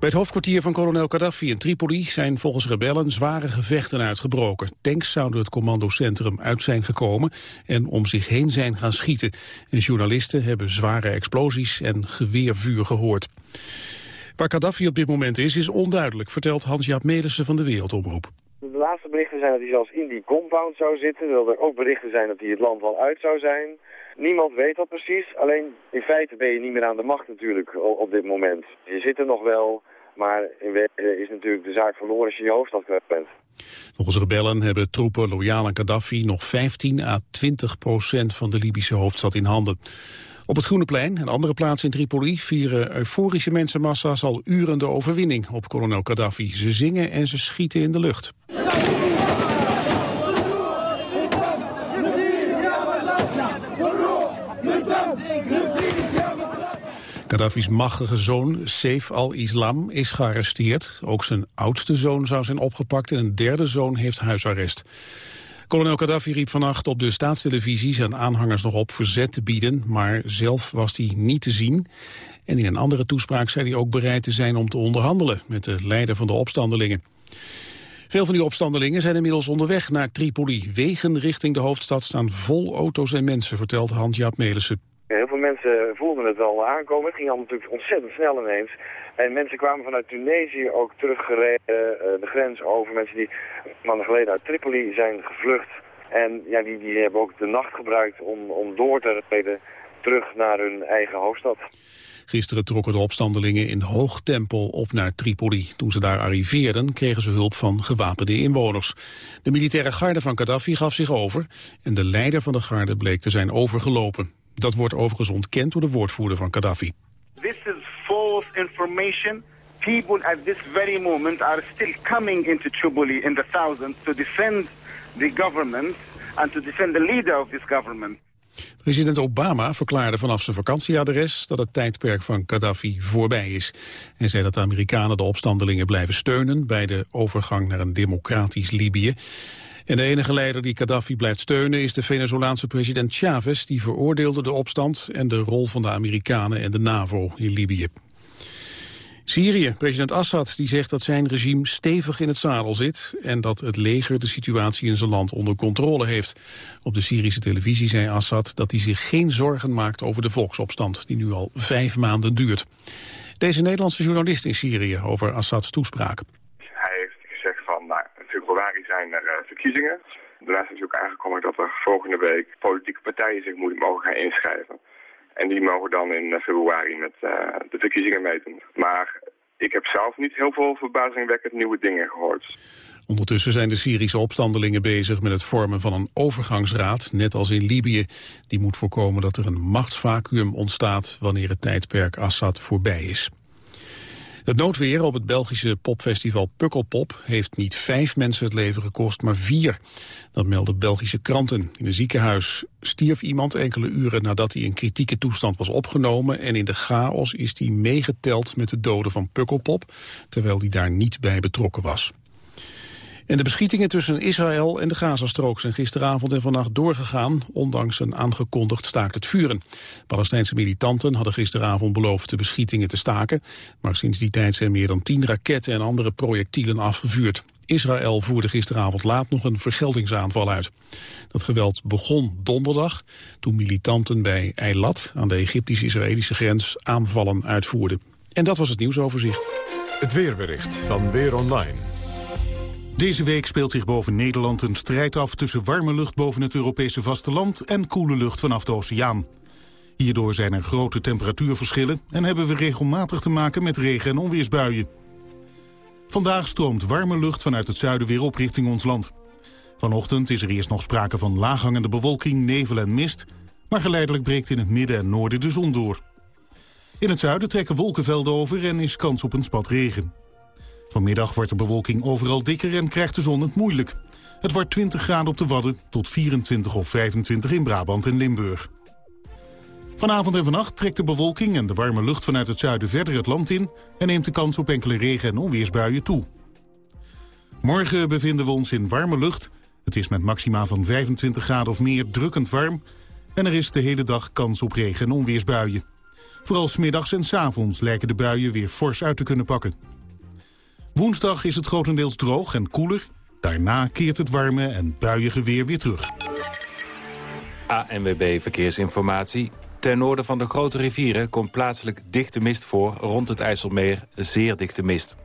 Bij het hoofdkwartier van kolonel Gaddafi in Tripoli zijn volgens rebellen zware gevechten uitgebroken. Tanks zouden het commandocentrum uit zijn gekomen en om zich heen zijn gaan schieten. En journalisten hebben zware explosies en geweervuur gehoord. Waar Gaddafi op dit moment is, is onduidelijk, vertelt Hans-Jaap Melissen van de Wereldomroep. De laatste berichten zijn dat hij zelfs in die compound zou zitten. Terwijl er ook berichten zijn dat hij het land wel uit zou zijn. Niemand weet dat precies. Alleen in feite ben je niet meer aan de macht natuurlijk op dit moment. Je zit er nog wel, maar in is natuurlijk de zaak verloren als je je hoofdstad kwijt bent. Volgens rebellen hebben troepen loyaal aan Gaddafi nog 15 à 20 procent van de Libische hoofdstad in handen. Op het Groene Plein en andere plaatsen in Tripoli vieren euforische mensenmassa's al uren de overwinning op kolonel Gaddafi. Ze zingen en ze schieten in de lucht. Gaddafi's machtige zoon, Saif al-Islam, is gearresteerd. Ook zijn oudste zoon zou zijn opgepakt en een derde zoon heeft huisarrest. Kolonel Gaddafi riep vannacht op de staatstelevisie zijn aanhangers nog op verzet te bieden, maar zelf was hij niet te zien. En in een andere toespraak zei hij ook bereid te zijn om te onderhandelen met de leider van de opstandelingen. Veel van die opstandelingen zijn inmiddels onderweg naar Tripoli. Wegen richting de hoofdstad staan vol auto's en mensen, vertelt Hans-Jaap Melissen. Mensen voelden het al aankomen. Het ging allemaal natuurlijk ontzettend snel ineens. En mensen kwamen vanuit Tunesië ook teruggereden, uh, de grens over. Mensen die maanden geleden uit Tripoli zijn gevlucht. En ja, die, die hebben ook de nacht gebruikt om, om door te rijden terug naar hun eigen hoofdstad. Gisteren trokken de opstandelingen in hoog tempo op naar Tripoli. Toen ze daar arriveerden kregen ze hulp van gewapende inwoners. De militaire garde van Gaddafi gaf zich over en de leider van de garde bleek te zijn overgelopen. Dat wordt overigens ontkend door de woordvoerder van Gaddafi. This is false information. People at this very moment are still coming into Tripoli in the thousands to defend the government and to defend the leader of this government. President Obama verklaarde vanaf zijn vakantieadres dat het tijdperk van Gaddafi voorbij is. Hij zei dat de Amerikanen de opstandelingen blijven steunen bij de overgang naar een democratisch Libië. En de enige leider die Gaddafi blijft steunen is de Venezolaanse president Chavez. Die veroordeelde de opstand en de rol van de Amerikanen en de NAVO in Libië. Syrië, president Assad, die zegt dat zijn regime stevig in het zadel zit... en dat het leger de situatie in zijn land onder controle heeft. Op de Syrische televisie zei Assad dat hij zich geen zorgen maakt over de volksopstand... die nu al vijf maanden duurt. Deze Nederlandse journalist in Syrië over Assads toespraak zijn uh, verkiezingen. Daarnaast is ook aangekondigd dat er volgende week politieke partijen zich moeten mogen gaan inschrijven. En die mogen dan in eh, februari met uh, de verkiezingen meedoen. Maar ik heb zelf niet heel veel verbazingwekkend nieuwe dingen gehoord. Ondertussen zijn de Syrische opstandelingen bezig met het vormen van een overgangsraad, net als in Libië. Die moet voorkomen dat er een machtsvacuum ontstaat wanneer het tijdperk Assad voorbij is. Het noodweer op het Belgische popfestival Pukkelpop heeft niet vijf mensen het leven gekost, maar vier. Dat melden Belgische kranten. In een ziekenhuis stierf iemand enkele uren nadat hij in kritieke toestand was opgenomen en in de chaos is hij meegeteld met de doden van Pukkelpop, terwijl hij daar niet bij betrokken was. En de beschietingen tussen Israël en de Gazastrook zijn gisteravond en vannacht doorgegaan, ondanks een aangekondigd staakt het vuren. Palestijnse militanten hadden gisteravond beloofd de beschietingen te staken, maar sinds die tijd zijn meer dan tien raketten en andere projectielen afgevuurd. Israël voerde gisteravond laat nog een vergeldingsaanval uit. Dat geweld begon donderdag toen militanten bij Eilat aan de Egyptisch-Israëlische grens aanvallen uitvoerden. En dat was het nieuwsoverzicht. Het weerbericht van Weer Online. Deze week speelt zich boven Nederland een strijd af tussen warme lucht boven het Europese vasteland en koele lucht vanaf de oceaan. Hierdoor zijn er grote temperatuurverschillen en hebben we regelmatig te maken met regen- en onweersbuien. Vandaag stroomt warme lucht vanuit het zuiden weer op richting ons land. Vanochtend is er eerst nog sprake van laaghangende bewolking, nevel en mist... maar geleidelijk breekt in het midden en noorden de zon door. In het zuiden trekken wolkenvelden over en is kans op een spat regen. Vanmiddag wordt de bewolking overal dikker en krijgt de zon het moeilijk. Het wordt 20 graden op de Wadden tot 24 of 25 in Brabant en Limburg. Vanavond en vannacht trekt de bewolking en de warme lucht vanuit het zuiden verder het land in... en neemt de kans op enkele regen- en onweersbuien toe. Morgen bevinden we ons in warme lucht. Het is met maxima van 25 graden of meer drukkend warm... en er is de hele dag kans op regen- en onweersbuien. Vooral smiddags en s avonds lijken de buien weer fors uit te kunnen pakken. Woensdag is het grotendeels droog en koeler. Daarna keert het warme en buiige weer weer terug. ANWB Verkeersinformatie. Ten noorden van de grote rivieren komt plaatselijk dichte mist voor. Rond het IJsselmeer zeer dichte mist.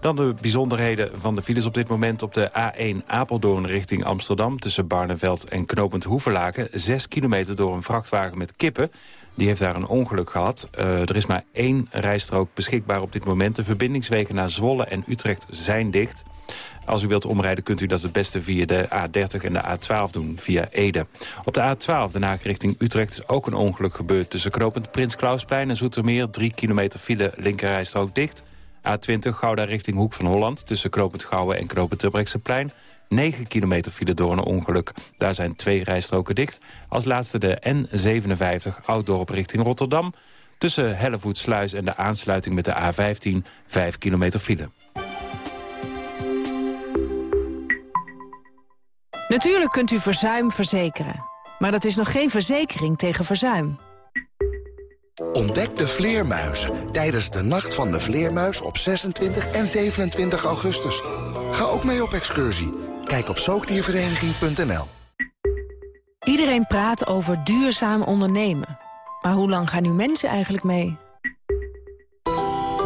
Dan de bijzonderheden van de files op dit moment op de A1 Apeldoorn richting Amsterdam... tussen Barneveld en Knopend Hoevelaken. Zes kilometer door een vrachtwagen met kippen. Die heeft daar een ongeluk gehad. Uh, er is maar één rijstrook beschikbaar op dit moment. De verbindingswegen naar Zwolle en Utrecht zijn dicht. Als u wilt omrijden kunt u dat het beste via de A30 en de A12 doen, via Ede. Op de A12, de Haag richting Utrecht, is ook een ongeluk gebeurd... tussen knopend Prins Klausplein en Zoetermeer. Drie kilometer file, linkerrijstrook dicht. A20, Gouda richting Hoek van Holland... tussen knopend Gouwen en knopend Terbrechtseplein. 9 kilometer file door een ongeluk. Daar zijn twee rijstroken dicht. Als laatste de N57 Ouddorp richting Rotterdam. Tussen Hellevoetsluis en de aansluiting met de A15 5 kilometer file. Natuurlijk kunt u verzuim verzekeren. Maar dat is nog geen verzekering tegen verzuim. Ontdek de vleermuizen tijdens de Nacht van de Vleermuis op 26 en 27 augustus. Ga ook mee op excursie. Kijk op zoogdiervereniging.nl Iedereen praat over duurzaam ondernemen. Maar hoe lang gaan nu mensen eigenlijk mee?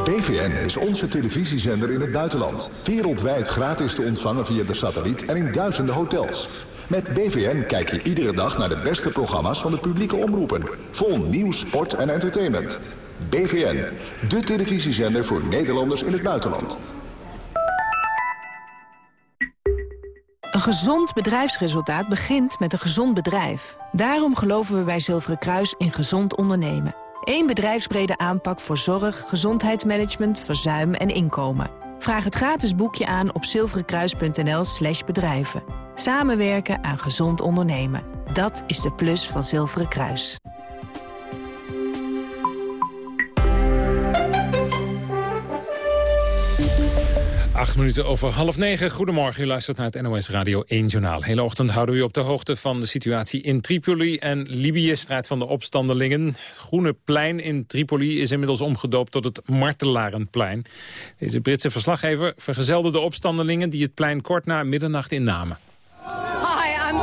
BVN is onze televisiezender in het buitenland. Wereldwijd gratis te ontvangen via de satelliet en in duizenden hotels. Met BVN kijk je iedere dag naar de beste programma's van de publieke omroepen. Vol nieuws, sport en entertainment. BVN, de televisiezender voor Nederlanders in het buitenland. Een gezond bedrijfsresultaat begint met een gezond bedrijf. Daarom geloven we bij Zilveren Kruis in gezond ondernemen. Eén bedrijfsbrede aanpak voor zorg, gezondheidsmanagement, verzuim en inkomen. Vraag het gratis boekje aan op zilverenkruis.nl slash bedrijven. Samenwerken aan gezond ondernemen. Dat is de plus van Zilveren Kruis. Acht minuten over half negen. Goedemorgen, u luistert naar het NOS Radio 1 Journaal. Hele ochtend houden we u op de hoogte van de situatie in Tripoli en Libië. Strijd van de opstandelingen. Het Groene Plein in Tripoli is inmiddels omgedoopt tot het Martelarenplein. Deze Britse verslaggever vergezelde de opstandelingen... die het plein kort na middernacht innamen. Hi, I'm,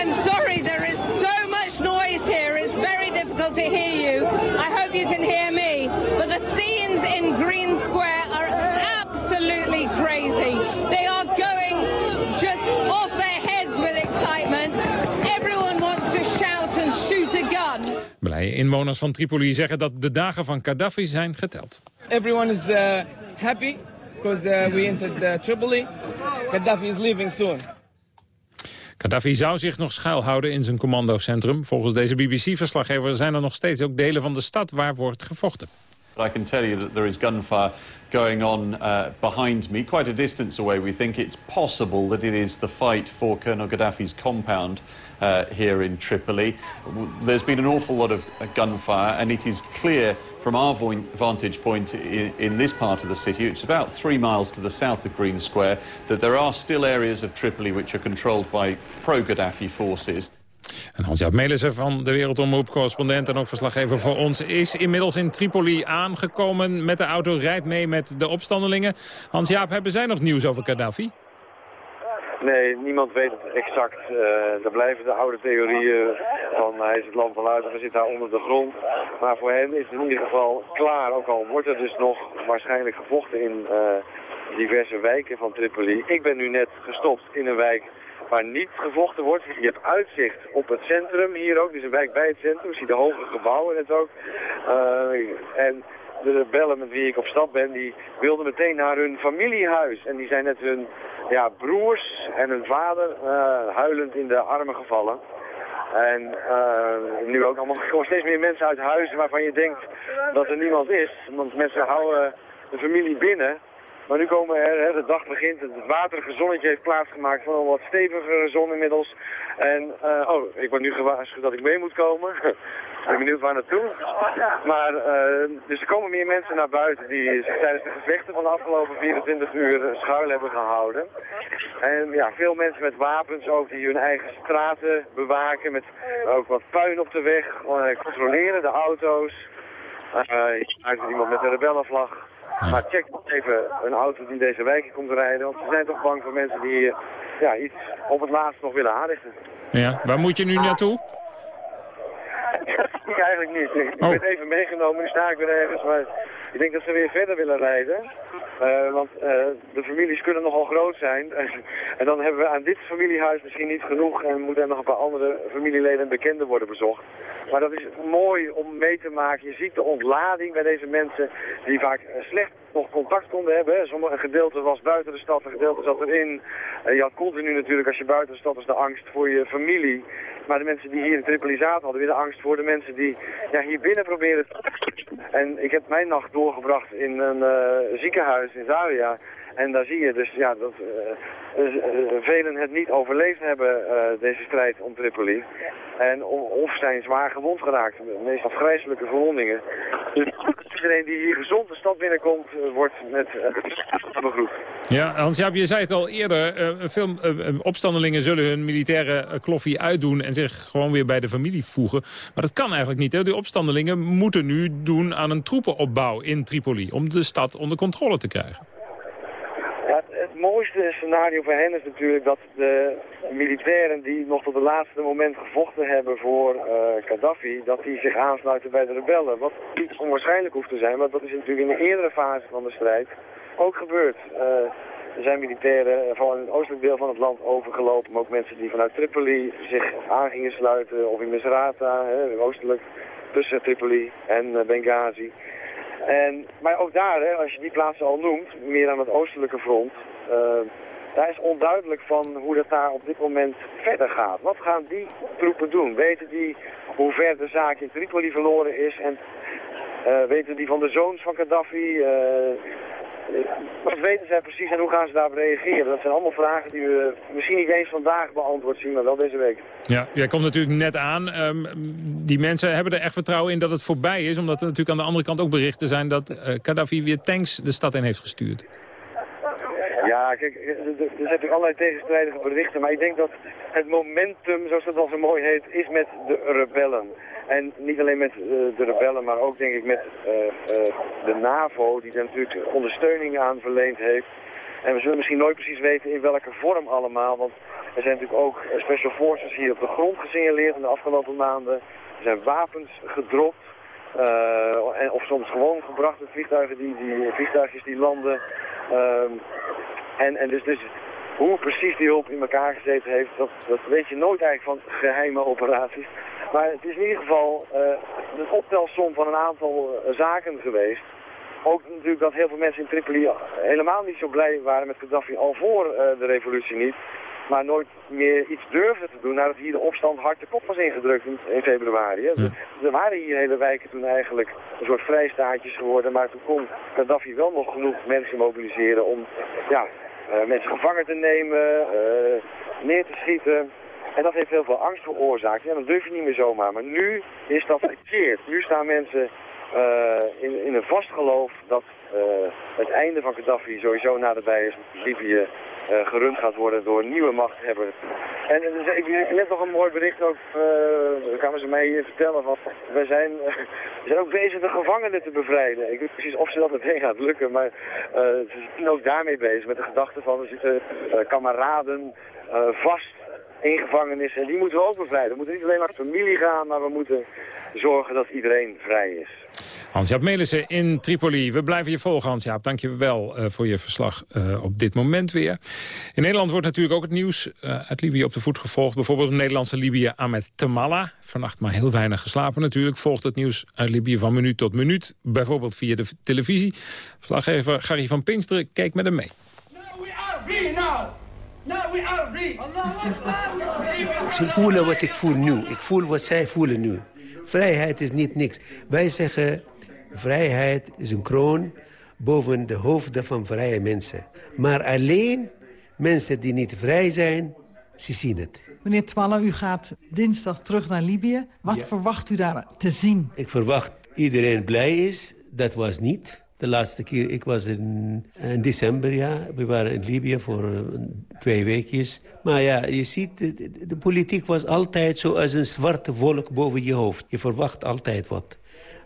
I'm sorry there is so much noise here. It's very difficult to hear you. I hope you can hear me. But the scenes in Green Square are absolutely crazy. They are going just off their heads with excitement. Everyone wants to shout and shoot a gun. Blije inwoners van Tripoli zeggen dat de dagen van Gaddafi zijn geteld. Everyone is uh, happy because uh, we entered uh, Tripoli. Gaddafi is leaving soon. Gaddafi zou zich nog schuilhouden in zijn commandocentrum. Volgens deze BBC-verslaggever zijn er nog steeds ook delen van de stad waar wordt gevochten. I can tell you that there is gunfire going on uh, behind me, quite a distance away. We think it's possible that it is the fight for Colonel Gaddafi's compound uh, here in Tripoli. There's been an awful lot of gunfire, and it is clear from our vantage point in, this part of the city, it's about three miles to the south of Green Square, that there are still areas of Tripoli which are controlled by pro-Gaddafi forces. En Hans-Jaap Melissen van de Wereldomroep, correspondent en ook verslaggever voor ons... is inmiddels in Tripoli aangekomen met de auto, rijdt mee met de opstandelingen. Hans-Jaap, hebben zij nog nieuws over Gaddafi? Nee, niemand weet het exact. Uh, er blijven de oude theorieën van hij is het land van luister, hij zit daar onder de grond. Maar voor hem is het in ieder geval klaar, ook al wordt er dus nog waarschijnlijk gevochten in, uh, diverse wijken van Tripoli. Ik ben nu net gestopt in een wijk waar niet gevochten wordt. Je hebt uitzicht op het centrum hier ook. Dus een wijk bij het centrum. Je ziet de hoge gebouwen net ook. Uh, en de rebellen met wie ik op stap ben, die wilden meteen naar hun familiehuis. En die zijn net hun ja, broers en hun vader uh, huilend in de armen gevallen. En uh, nu ook allemaal gewoon steeds meer mensen uit huizen waarvan je denkt dat er niemand is. Want mensen houden de familie binnen. Maar nu komen er, de dag begint, het waterige zonnetje heeft plaatsgemaakt van een wat stevigere zon inmiddels. En, uh, oh, ik word nu gewaarschuwd dat ik mee moet komen. ik ben benieuwd waar naartoe. Maar, uh, dus er komen meer mensen naar buiten die zich tijdens de gevechten van de afgelopen 24 uur schuil hebben gehouden. En ja, veel mensen met wapens ook die hun eigen straten bewaken met ook wat puin op de weg, uh, controleren de auto's. Uh, iemand met een rebellenvlag. Maar check even een auto die deze wijk komt rijden. Want ze zijn toch bang voor mensen die ja, iets op het laatst nog willen aanrichten. Ja, waar moet je nu naartoe? Ik eigenlijk niet. Ik oh. ben even meegenomen, nu sta ik weer ergens. Maar ik denk dat ze weer verder willen rijden. Uh, want uh, de families kunnen nogal groot zijn. en dan hebben we aan dit familiehuis misschien niet genoeg. En moeten er nog een paar andere familieleden en bekenden worden bezocht. Maar dat is mooi om mee te maken. Je ziet de ontlading bij deze mensen die vaak slecht nog contact konden hebben. Sommige, een gedeelte was buiten de stad, een gedeelte zat erin. Je had continu natuurlijk als je buiten de stad was de angst voor je familie. Maar de mensen die hier in Tripoli zaten hadden weer de angst voor de mensen die ja, hier binnen proberen. En ik heb mijn nacht doorgebracht in een uh, ziekenhuis in Zaria. En daar zie je dus ja, dat uh, velen het niet overleefd hebben, deze strijd om Tripoli. En of zijn zwaar gewond geraakt, meestal vreselijke verwondingen. Dus iedereen die hier gezond de stad binnenkomt, wordt met uh, begroet. Ja, Hans Jaap, je zei het al eerder, veel opstandelingen zullen hun militaire kloffie uitdoen en zich gewoon weer bij de familie voegen. Maar dat kan eigenlijk niet. Hè? Die opstandelingen moeten nu doen aan een troepenopbouw in Tripoli om de stad onder controle te krijgen mooiste scenario voor hen is natuurlijk dat de militairen die nog tot het laatste moment gevochten hebben voor uh, Gaddafi, dat die zich aansluiten bij de rebellen. Wat niet onwaarschijnlijk hoeft te zijn, maar dat is natuurlijk in de eerdere fase van de strijd ook gebeurd. Uh, er zijn militairen in het oostelijk deel van het land overgelopen, maar ook mensen die vanuit Tripoli zich aan gingen sluiten, of in Misrata, hè, oostelijk, tussen Tripoli en uh, Benghazi. En, maar ook daar, hè, als je die plaatsen al noemt, meer aan het oostelijke front, daar is onduidelijk van hoe dat daar op dit moment verder gaat. Wat gaan die troepen doen? Weten die hoe ver de zaak in Tripoli verloren is? En uh, weten die van de zoons van Gaddafi? Uh, wat weten zij precies en hoe gaan ze daarop reageren? Dat zijn allemaal vragen die we misschien niet eens vandaag beantwoord zien, maar wel deze week. Ja, jij komt natuurlijk net aan. Um, die mensen hebben er echt vertrouwen in dat het voorbij is. Omdat er natuurlijk aan de andere kant ook berichten zijn dat Gaddafi weer tanks de stad in heeft gestuurd. Ja, kijk, er zijn natuurlijk allerlei tegenstrijdige berichten, maar ik denk dat het momentum, zoals dat al zo mooi heet, is met de rebellen. En niet alleen met uh, de rebellen, maar ook denk ik met de NAVO, die er natuurlijk ondersteuning aan verleend heeft. En we zullen misschien nooit precies weten in welke vorm allemaal, want er zijn natuurlijk ook special forces hier op de grond gesignaleerd in de afgelopen maanden. Er zijn wapens gedropt. en, of soms gewoon gebracht met vliegtuigen die, die, vliegtuigjes die landen. Ehm, en, en dus, dus hoe precies die hulp in elkaar gezeten heeft, dat, dat weet je nooit eigenlijk van geheime operaties. Maar het is in ieder geval uh, een optelsom van een aantal uh, zaken geweest. Ook natuurlijk dat heel veel mensen in Tripoli helemaal niet zo blij waren met Gaddafi al voor uh, de revolutie niet. Maar nooit meer iets durfden te doen nadat hier de opstand hard de kop was ingedrukt in, in februari. Hè. Er waren hier hele wijken toen eigenlijk een soort vrijstaatjes geworden. Maar toen kon Gaddafi wel nog genoeg mensen mobiliseren om ja, mensen gevangen te nemen, uh, neer te schieten. En dat heeft heel veel angst veroorzaakt. Ja, dat durf je niet meer zomaar. Maar nu is dat verkeerd. Nu staan mensen uh, in, in een vast geloof dat het einde van Gaddafi sowieso naderbij is. Libië uh, gerund gaat worden door nieuwe machthebbers. En dus, ik net nog een mooi bericht ook, uh, gaan we ze mij hier vertellen, van we zijn, uh, zijn ook bezig de gevangenen te bevrijden. Ik weet precies of ze dat meteen gaat lukken, maar ze zijn ook daarmee bezig met de gedachte van er zitten kameraden vast in gevangenissen en die moeten we ook bevrijden. We moeten niet alleen naar de familie gaan, maar we moeten zorgen dat iedereen vrij is. Hans-Jaap Melissen in Tripoli. We blijven je volgen, Hans-Jaap. Dank je wel uh, voor je verslag uh, op dit moment weer. In Nederland wordt natuurlijk ook het nieuws uh, uit Libië op de voet gevolgd. Bijvoorbeeld de Nederlandse Libië Ahmed Tamala. Vannacht maar heel weinig geslapen natuurlijk. Volgt het nieuws uit Libië van minuut tot minuut. Bijvoorbeeld via de televisie. Verslaggever Gary van Pinsteren keek met hem mee. Ze voelen wat ik voel nu. Ik voel wat zij voelen nu. Vrijheid is niet niks. Wij zeggen, vrijheid is een kroon boven de hoofden van vrije mensen. Maar alleen mensen die niet vrij zijn, ze zien het. Meneer Twalla, u gaat dinsdag terug naar Libië. Wat verwacht u daar te zien? Ik verwacht iedereen blij is. Dat was niet. De laatste keer, ik was in, in december, ja. We waren in Libië voor uh, twee weekjes. Maar ja, je ziet, de, politiek was altijd zo als een zwarte wolk boven je hoofd. Je verwacht altijd wat.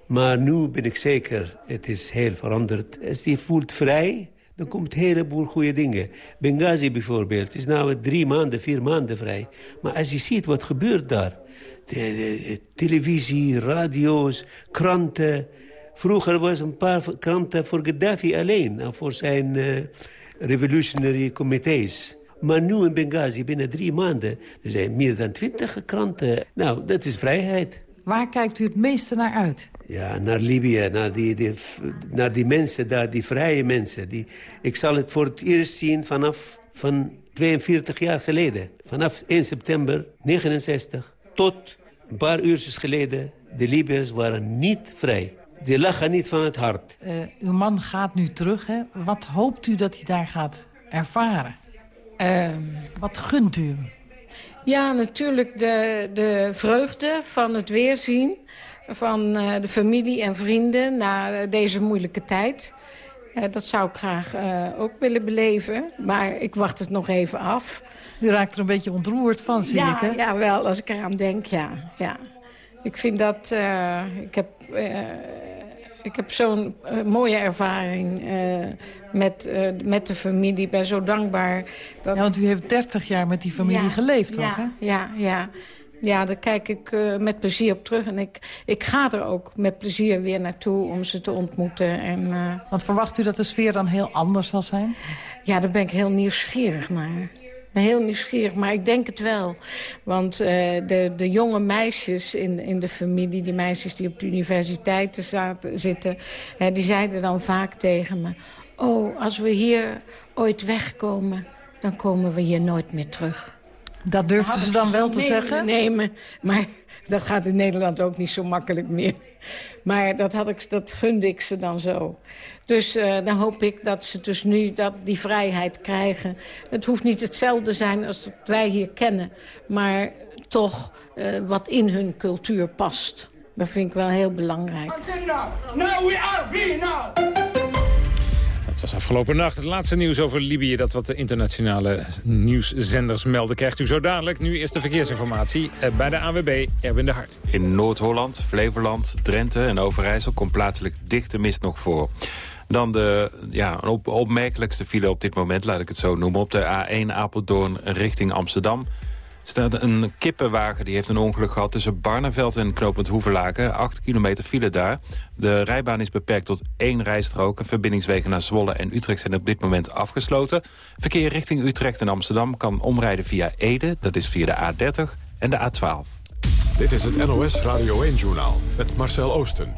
Maar nu ben ik zeker, het is heel veranderd. Als je voelt vrij, dan komt een heleboel goede dingen. Benghazi bijvoorbeeld is nu drie maanden, vier maanden vrij. Maar als je ziet wat gebeurt daar... de televisie, radio's, kranten... Vroeger was een paar kranten voor Gaddafi alleen. Voor zijn uh, revolutionary committees. Maar nu in Benghazi, binnen drie maanden... er zijn meer dan twintig kranten. Nou, dat is vrijheid. Waar kijkt u het meeste naar uit? Ja, naar Libië, naar die, die, naar die mensen daar, die vrije mensen. Die, ik zal het voor het eerst zien vanaf van 42 jaar geleden. Vanaf 1 september 69 tot een paar uurtjes geleden... de Libiërs waren niet vrij. Ze lachen niet van het hart. Uh, uw man gaat nu terug. Hè? Wat hoopt u dat hij daar gaat ervaren? Uh, Wat gunt u hem? Ja, natuurlijk de, de vreugde van het weerzien van uh, de familie en vrienden na deze moeilijke tijd. Uh, dat zou ik graag uh, ook willen beleven, maar ik wacht het nog even af. U raakt er een beetje ontroerd van, zie ja, ik, hè? Ja, wel, als ik eraan denk, ja. ja. Ik vind dat... ik heb ik heb zo'n uh, mooie ervaring uh, met, uh, met de familie. Ik ben zo dankbaar. Dat... Ja, want u heeft 30 jaar met die familie ja, geleefd ja, ook, hè? Ja, ja. Ja, daar kijk ik met plezier op terug. En ik, ik ga er ook met plezier weer naartoe om ze te ontmoeten. En, Want verwacht u dat de sfeer dan heel anders zal zijn? Ja, daar ben ik heel nieuwsgierig naar heel nieuwsgierig, maar ik denk het wel. Want uh, de, de jonge meisjes in, in de familie, die meisjes die op de universiteiten zaten, zitten... Die zeiden dan vaak tegen me... oh, als we hier ooit wegkomen, dan komen we hier nooit meer terug. Dat durfden ze dan wel te zeggen? Nemen, maar dat gaat in Nederland ook niet zo makkelijk meer. Maar dat, had ik, dat gunde ik ze dan zo. Dus uh, dan hoop ik dat ze dus nu dat, die vrijheid krijgen. Het hoeft niet hetzelfde te zijn als wat wij hier kennen. Maar toch uh, wat in hun cultuur past. Dat vind ik wel heel belangrijk. Now we are free now. Het was afgelopen nacht het laatste nieuws over Libië... dat wat de internationale nieuwszenders melden. Krijgt u zo dadelijk. Nu eerst de verkeersinformatie eh, bij de AWB Erwin de Hart. In Noord-Holland, Flevoland, Drenthe en Overijssel... komt plaatselijk dichte mist nog voor. Dan de ja, op, opmerkelijkste file op dit moment, laat ik het zo noemen... op de A1 Apeldoorn richting Amsterdam staat een kippenwagen die heeft een ongeluk gehad tussen Barneveld en knooppunt Hoevelaken. 8 kilometer file daar. De rijbaan is beperkt tot één rijstrook. Verbindingswegen naar Zwolle en Utrecht zijn op dit moment afgesloten. Verkeer richting Utrecht en Amsterdam kan omrijden via Ede. Dat is via de A30 en de A12. Dit is het NOS Radio 1-journaal met Marcel Oosten.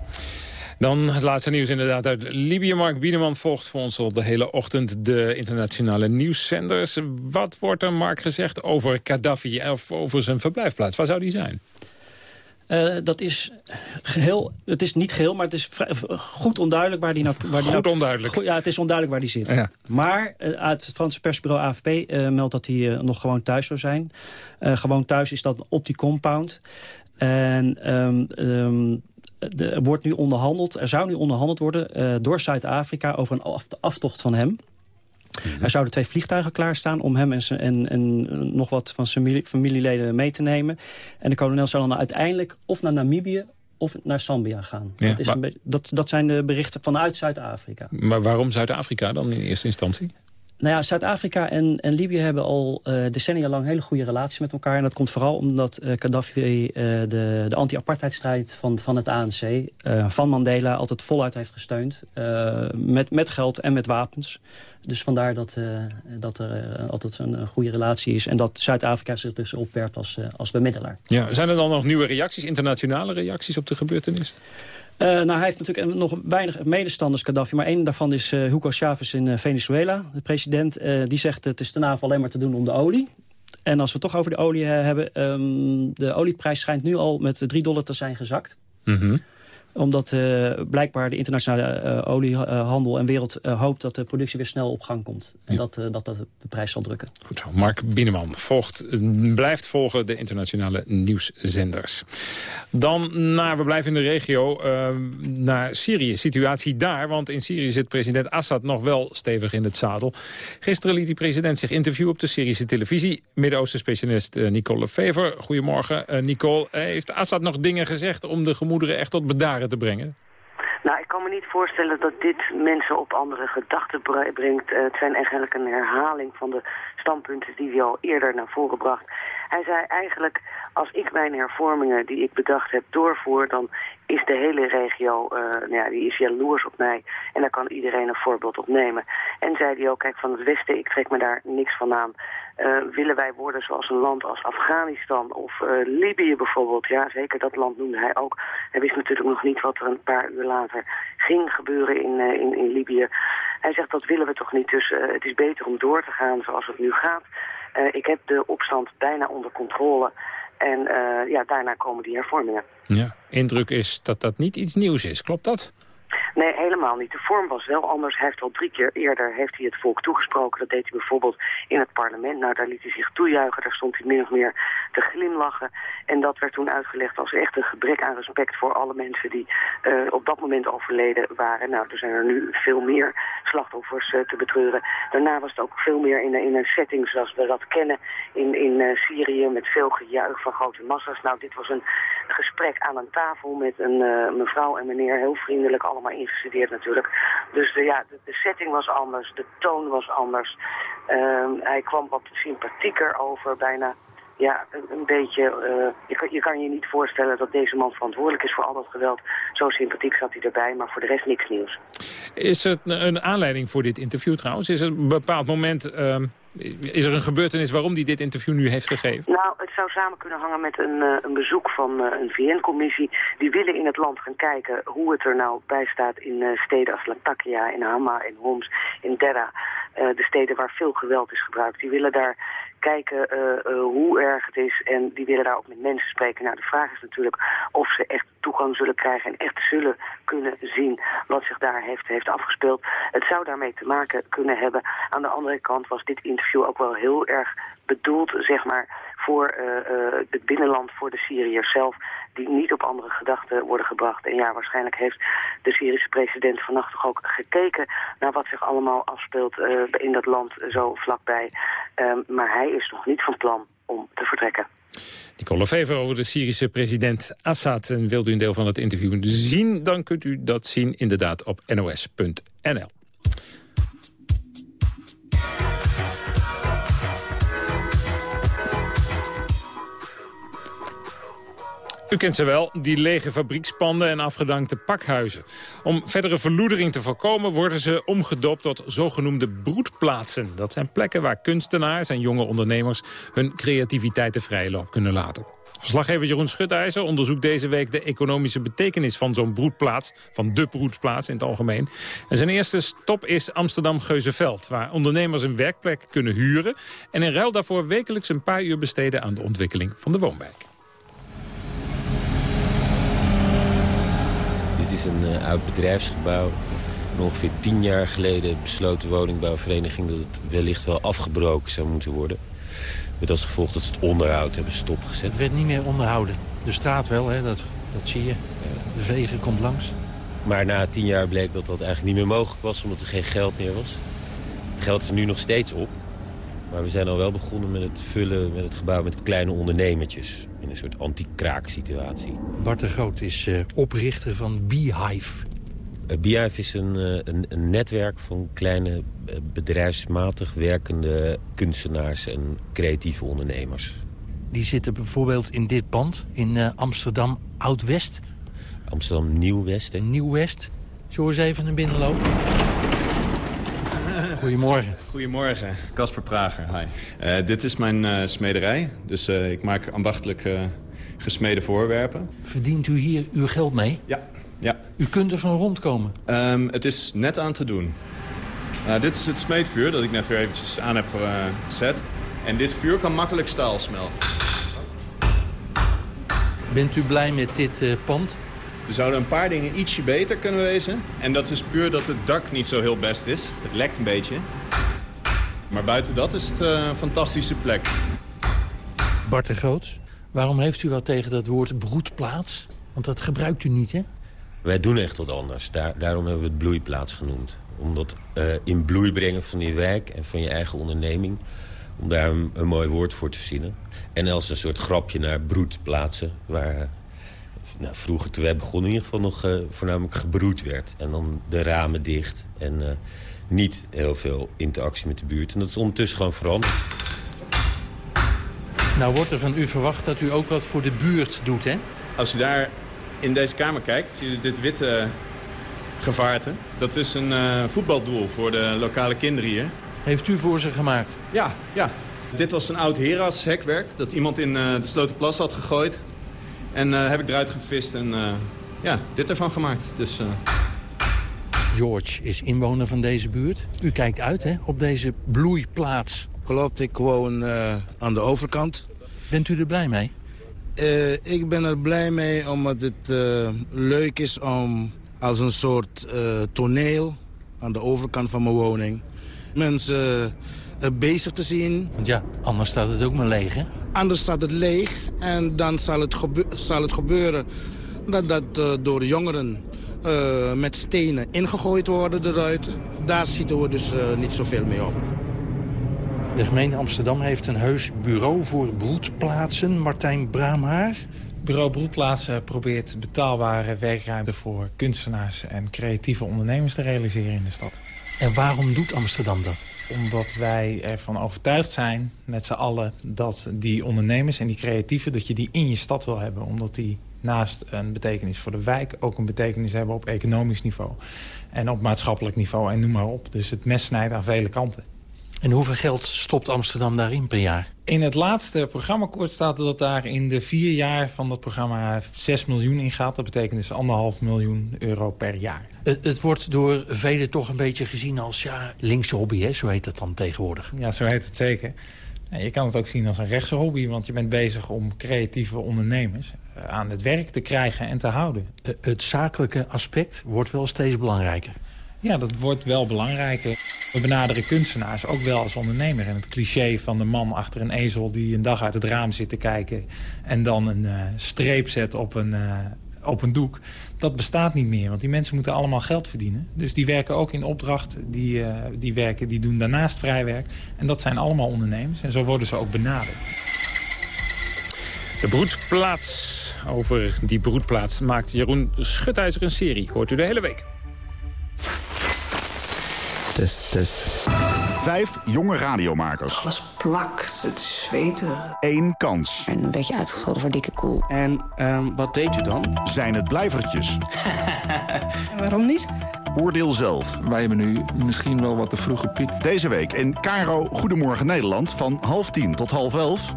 Dan het laatste nieuws inderdaad uit Libië. Mark Biedeman volgt voor ons al de hele ochtend de internationale nieuwszenders. Wat wordt er, Mark, gezegd over Gaddafi of over zijn verblijfplaats? Waar zou die zijn? Uh, dat is geheel, het is niet geheel, maar het is vrij, goed onduidelijk waar die nou... Waar die goed nou, onduidelijk. Goed, ja, het is onduidelijk waar die zit. Ja. Maar uh, uit het Franse persbureau AFP uh, meldt dat hij nog gewoon thuis zou zijn. gewoon thuis is dat op die compound. En um, um, er wordt nu onderhandeld, er zou nu onderhandeld worden uh, door Zuid-Afrika over een af, aftocht van hem. Mm -hmm. Er zouden twee vliegtuigen klaarstaan om hem en, en, en nog wat van zijn familie, familieleden mee te nemen. En de kolonel zou dan uiteindelijk of naar Namibië of naar Zambia gaan. Ja, dat, is maar, een dat, dat zijn de berichten vanuit Zuid-Afrika. Maar waarom Zuid-Afrika dan in eerste instantie? Nou ja, Zuid-Afrika en, en Libië hebben al uh, decennia lang hele goede relaties met elkaar. En dat komt vooral omdat uh, Gaddafi uh, de, de anti-apartheidstrijd van, van het ANC... van Mandela altijd voluit heeft gesteund. met, met geld en met wapens. Dus vandaar dat, dat er altijd een goede relatie is. En dat Zuid-Afrika zich dus opwerpt als, als bemiddelaar. Ja, zijn er dan nog nieuwe reacties, internationale reacties op de gebeurtenis? Uh, nou, hij heeft natuurlijk nog weinig medestanders, Gaddafi. Maar één daarvan is uh, Hugo Chavez in uh, Venezuela, de president. die zegt het is NAVO alleen maar te doen om de olie. En als we het toch over de olie hebben... Um, de olieprijs schijnt nu al met 3 dollar te zijn gezakt. Mm omdat uh, blijkbaar de internationale uh, oliehandel en wereld uh, hoopt dat de productie weer snel op gang komt. En dat, dat dat de prijs zal drukken. Goed zo. Mark Bineman volgt, blijft volgen de internationale nieuwszenders. Dan naar, we blijven in de regio, naar Syrië. Situatie daar, want in Syrië zit president Assad nog wel stevig in het zadel. Gisteren liet die president zich interviewen op de Syrische televisie. Midden-Oosten specialist Nicole Fever. Goedemorgen Nicole. heeft Assad nog dingen gezegd om de gemoederen echt tot bedaren te brengen? Nou, ik kan me niet voorstellen dat dit mensen op andere gedachten brengt. Uh, het zijn eigenlijk een herhaling van de standpunten die hij al eerder naar voren bracht. Hij zei eigenlijk, als ik mijn hervormingen die ik bedacht heb doorvoer... dan is de hele regio, uh, nou ja, die is jaloers op mij. En daar kan iedereen een voorbeeld op nemen. En zei hij ook, kijk, van het Westen, ik trek me daar niks van aan. Uh, willen wij worden zoals een land als Afghanistan of uh, Libië bijvoorbeeld? Ja, zeker dat land noemde hij ook. Hij wist natuurlijk nog niet wat er een paar uur later ging gebeuren in, uh, in, in Libië. Hij zegt dat willen we toch niet, dus het is beter om door te gaan zoals het nu gaat. ik heb de opstand bijna onder controle en ja, daarna komen die hervormingen. Ja, indruk is dat dat niet iets nieuws is, klopt dat? Nee, helemaal niet. De vorm was wel anders. Hij heeft al drie keer eerder heeft hij het volk toegesproken. Dat deed hij bijvoorbeeld in het parlement. Nou, daar liet hij zich toejuichen. Daar stond hij min of meer te glimlachen. En dat werd toen uitgelegd als echt een gebrek aan respect voor alle mensen die uh, op dat moment overleden waren. Nou, er zijn er nu veel meer slachtoffers uh, te betreuren. Daarna was het ook veel meer in, in een setting zoals we dat kennen in, in uh, Syrië met veel gejuich van grote massa's. Nou, dit was een gesprek aan een tafel met een mevrouw en meneer, heel vriendelijk allemaal ingestudeerd natuurlijk. Dus de, ja, de, setting was anders, de toon was anders. Uh, hij kwam wat sympathieker over, bijna ja, een, een beetje... Uh, je, kan, je kan je niet voorstellen dat deze man verantwoordelijk is voor al dat geweld. Zo sympathiek zat hij erbij, maar voor de rest niks nieuws. Is het een aanleiding voor dit interview trouwens? Is er een bepaald moment... Uh is er een gebeurtenis waarom hij dit interview nu heeft gegeven? Nou, het zou samen kunnen hangen met een, uh, een bezoek van uh, een VN-commissie. Die willen in het land gaan kijken hoe het er nou bij staat in steden als Latakia, in Hama, in Homs, in Derra. de steden waar veel geweld is gebruikt. Die willen daar kijken hoe erg het is en die willen daar ook met mensen spreken. Nou, de vraag is natuurlijk of ze echt toegang zullen krijgen en echt zullen kunnen zien wat zich daar heeft, heeft afgespeeld. Het zou daarmee te maken kunnen hebben. Aan de andere kant was dit interview ook wel heel erg bedoeld, zeg maar, voor uh, uh, het binnenland, voor de Syriërs zelf, die niet op andere gedachten worden gebracht. En ja, waarschijnlijk heeft de Syrische president vannacht toch ook gekeken naar wat zich allemaal afspeelt uh, in dat land zo vlakbij. Um, maar hij is nog niet van plan om te vertrekken. Nicole Fever over de Syrische president Assad. En wilt u een deel van het interview zien, dan kunt u dat zien inderdaad op nos.nl. U kent ze wel, die lege fabriekspanden en afgedankte pakhuizen. Om verdere verloedering te voorkomen worden ze omgedoopt tot zogenoemde broedplaatsen. Dat zijn plekken waar kunstenaars en jonge ondernemers hun creativiteit de vrije loop kunnen laten. Verslaggever Jeroen Schutijzer onderzoekt deze week de economische betekenis van zo'n broedplaats. Van de broedplaats in het algemeen. En zijn eerste stop is Amsterdam-Geuzenveld. Waar ondernemers een werkplek kunnen huren. En in ruil daarvoor wekelijks een paar uur besteden aan de ontwikkeling van de woonwijk. Is een uh, oud bedrijfsgebouw. Ongeveer tien jaar geleden besloot de woningbouwvereniging... dat het wellicht wel afgebroken zou moeten worden. Met als gevolg dat ze het onderhoud hebben stopgezet. Het werd niet meer onderhouden. De straat wel, hè, dat, dat zie je. De vegen komt langs. Maar na tien jaar bleek dat dat eigenlijk niet meer mogelijk was... omdat er geen geld meer was. Het geld is nu nog steeds op. Maar we zijn al wel begonnen met het vullen met het gebouw met kleine ondernemertjes. In een soort anti-kraak situatie. Bart de Groot is uh, oprichter van Beehive. Beehive is een, een, een, netwerk van kleine bedrijfsmatig werkende kunstenaars en creatieve ondernemers. Die zitten bijvoorbeeld in dit pand in Amsterdam Oud-West. Amsterdam Nieuw-West. Nieuw-West. Zullen we eens even naar binnen lopen? Goedemorgen. Goedemorgen, Casper Prager. Hi. Uh, dit is mijn uh, smederij. Dus uh, ik maak ambachtelijk gesmeden voorwerpen. Verdient u hier uw geld mee? Ja. ja. U kunt er van rondkomen? Um, het is net aan te doen. dit is het smeedvuur dat ik net weer eventjes aan heb gezet. En dit vuur kan makkelijk staal smelten. Bent u blij met dit pand? Er zouden een paar dingen ietsje beter kunnen wezen. En dat is puur dat het dak niet zo heel best is. Het lekt een beetje. Maar buiten dat is het een fantastische plek. Bart de Groots, waarom heeft u wat tegen dat woord broedplaats? Want dat gebruikt u niet, hè? Wij doen echt wat anders. Daar, daarom hebben we het bloeiplaats genoemd. Omdat uh, in bloei brengen van je werk en van je eigen onderneming... om daar een, een mooi woord voor te verzinnen. En als een soort grapje naar broedplaatsen... waar nou, vroeger, toen wij begonnen, in ieder geval nog uh, voornamelijk gebroed werd. En dan de ramen dicht en uh, niet heel veel interactie met de buurt. En dat is ondertussen gewoon veranderd. Nou wordt er van u verwacht dat u ook wat voor de buurt doet, hè? Als u daar in deze kamer kijkt, zie je dit witte gevaarte. Dat is een uh, voetbaldoel voor de lokale kinderen hier. Heeft u voor ze gemaakt? Ja, ja. Dit was een oud Heras hekwerk dat iemand in de Slotenplas had gegooid. En uh, heb ik eruit gevist en uh, ja, dit ervan gemaakt. Dus, uh... George is inwoner van deze buurt. U kijkt uit hè, op deze bloeiplaats. Klopt, ik woon aan de overkant. Bent u er blij mee? ik ben er blij mee omdat het leuk is om als een soort toneel... aan de overkant van mijn woning... mensen bezig te zien. Want ja, anders staat het ook maar leeg, hè? Anders staat het leeg en dan zal het, zal het gebeuren dat dat uh, door jongeren uh, met stenen ingegooid worden eruit. Daar zitten we dus uh, niet zoveel mee op. De gemeente Amsterdam heeft een heus bureau voor broedplaatsen. Martijn Braamhaar. Bureau Broedplaatsen probeert betaalbare werkruimte voor kunstenaars en creatieve ondernemers te realiseren in de stad. En waarom doet Amsterdam dat? Omdat wij ervan overtuigd zijn, met z'n allen... dat die ondernemers en die creatieven, dat je die in je stad wil hebben. Omdat die naast een betekenis voor de wijk... ook een betekenis hebben op economisch niveau. En op maatschappelijk niveau en noem maar op. Dus het mes snijdt aan vele kanten. En hoeveel geld stopt Amsterdam daarin per jaar? In het laatste programmaakkoord staat er dat daar in de vier jaar van dat programma 6 miljoen in gaat. Dat betekent dus anderhalf miljoen euro per jaar. Het, het, wordt door velen toch een beetje gezien als ja, linkse hobby, hè? zo heet het dan tegenwoordig. Ja, zo heet het zeker. je kan het ook zien als een rechtse hobby, want je bent bezig om creatieve ondernemers eh, aan het werk te krijgen en te houden. Het zakelijke aspect wordt wel steeds belangrijker. Ja, dat wordt wel belangrijker. We benaderen kunstenaars ook wel als ondernemer. En het cliché van de man achter een ezel die een dag uit het raam zit te kijken... en dan een uh, streep zet op een, uh, op een doek, dat bestaat niet meer. Want die mensen moeten allemaal geld verdienen. Dus die werken ook in opdracht, die, uh, die, werken, die doen daarnaast vrijwerk. En dat zijn allemaal ondernemers. En zo worden ze ook benaderd. De broedplaats. Over die broedplaats maakt Jeroen Schutijzer een serie. Hoort u de hele week. Test, test. Vijf jonge radiomakers. Alles plakt, het zweet Eén kans. En een beetje uitgescholden voor dikke koel. En um, wat deed u dan? Zijn het blijvertjes? Waarom niet? Oordeel zelf. Wij hebben nu misschien wel wat te vroege piek. Deze week in Caro Goedemorgen Nederland van half tien tot half elf.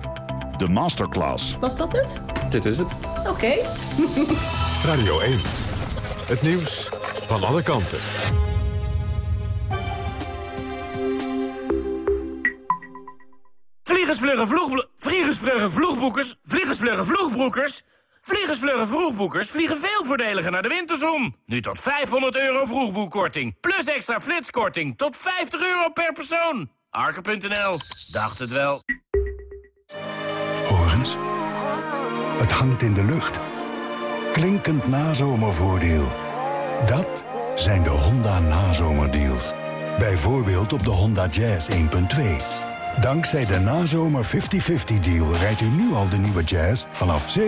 De masterclass. Was dat het? Dit is het. Oké. Okay. Radio 1. Het nieuws van alle kanten. Vliegersvluggen vloeg... Vliegersvluggen vloegboekers... Vliegersvluggen. Vliegersvluggen vroegboekers vliegen veel voordeliger naar de winterzon. Nu tot 500 euro vroegboekkorting. Plus extra flitskorting tot 50 euro per persoon. Arke.nl. Dacht het wel. Horens. Het hangt in de lucht. Klinkend nazomervoordeel. Dat zijn de Honda nazomerdeals. Bijvoorbeeld op de Honda Jazz 1.2. Dankzij de nazomer 50-50 deal rijdt u nu al de nieuwe Jazz vanaf 7.450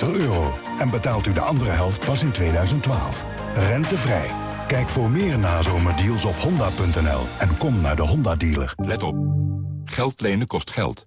euro. En betaalt u de andere helft pas in 2012. Rentevrij. Kijk voor meer nazomerdeals op honda.nl en kom naar de Honda dealer. Let op. Geld lenen kost geld.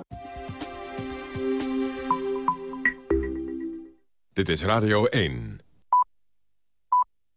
Dit is Radio 1.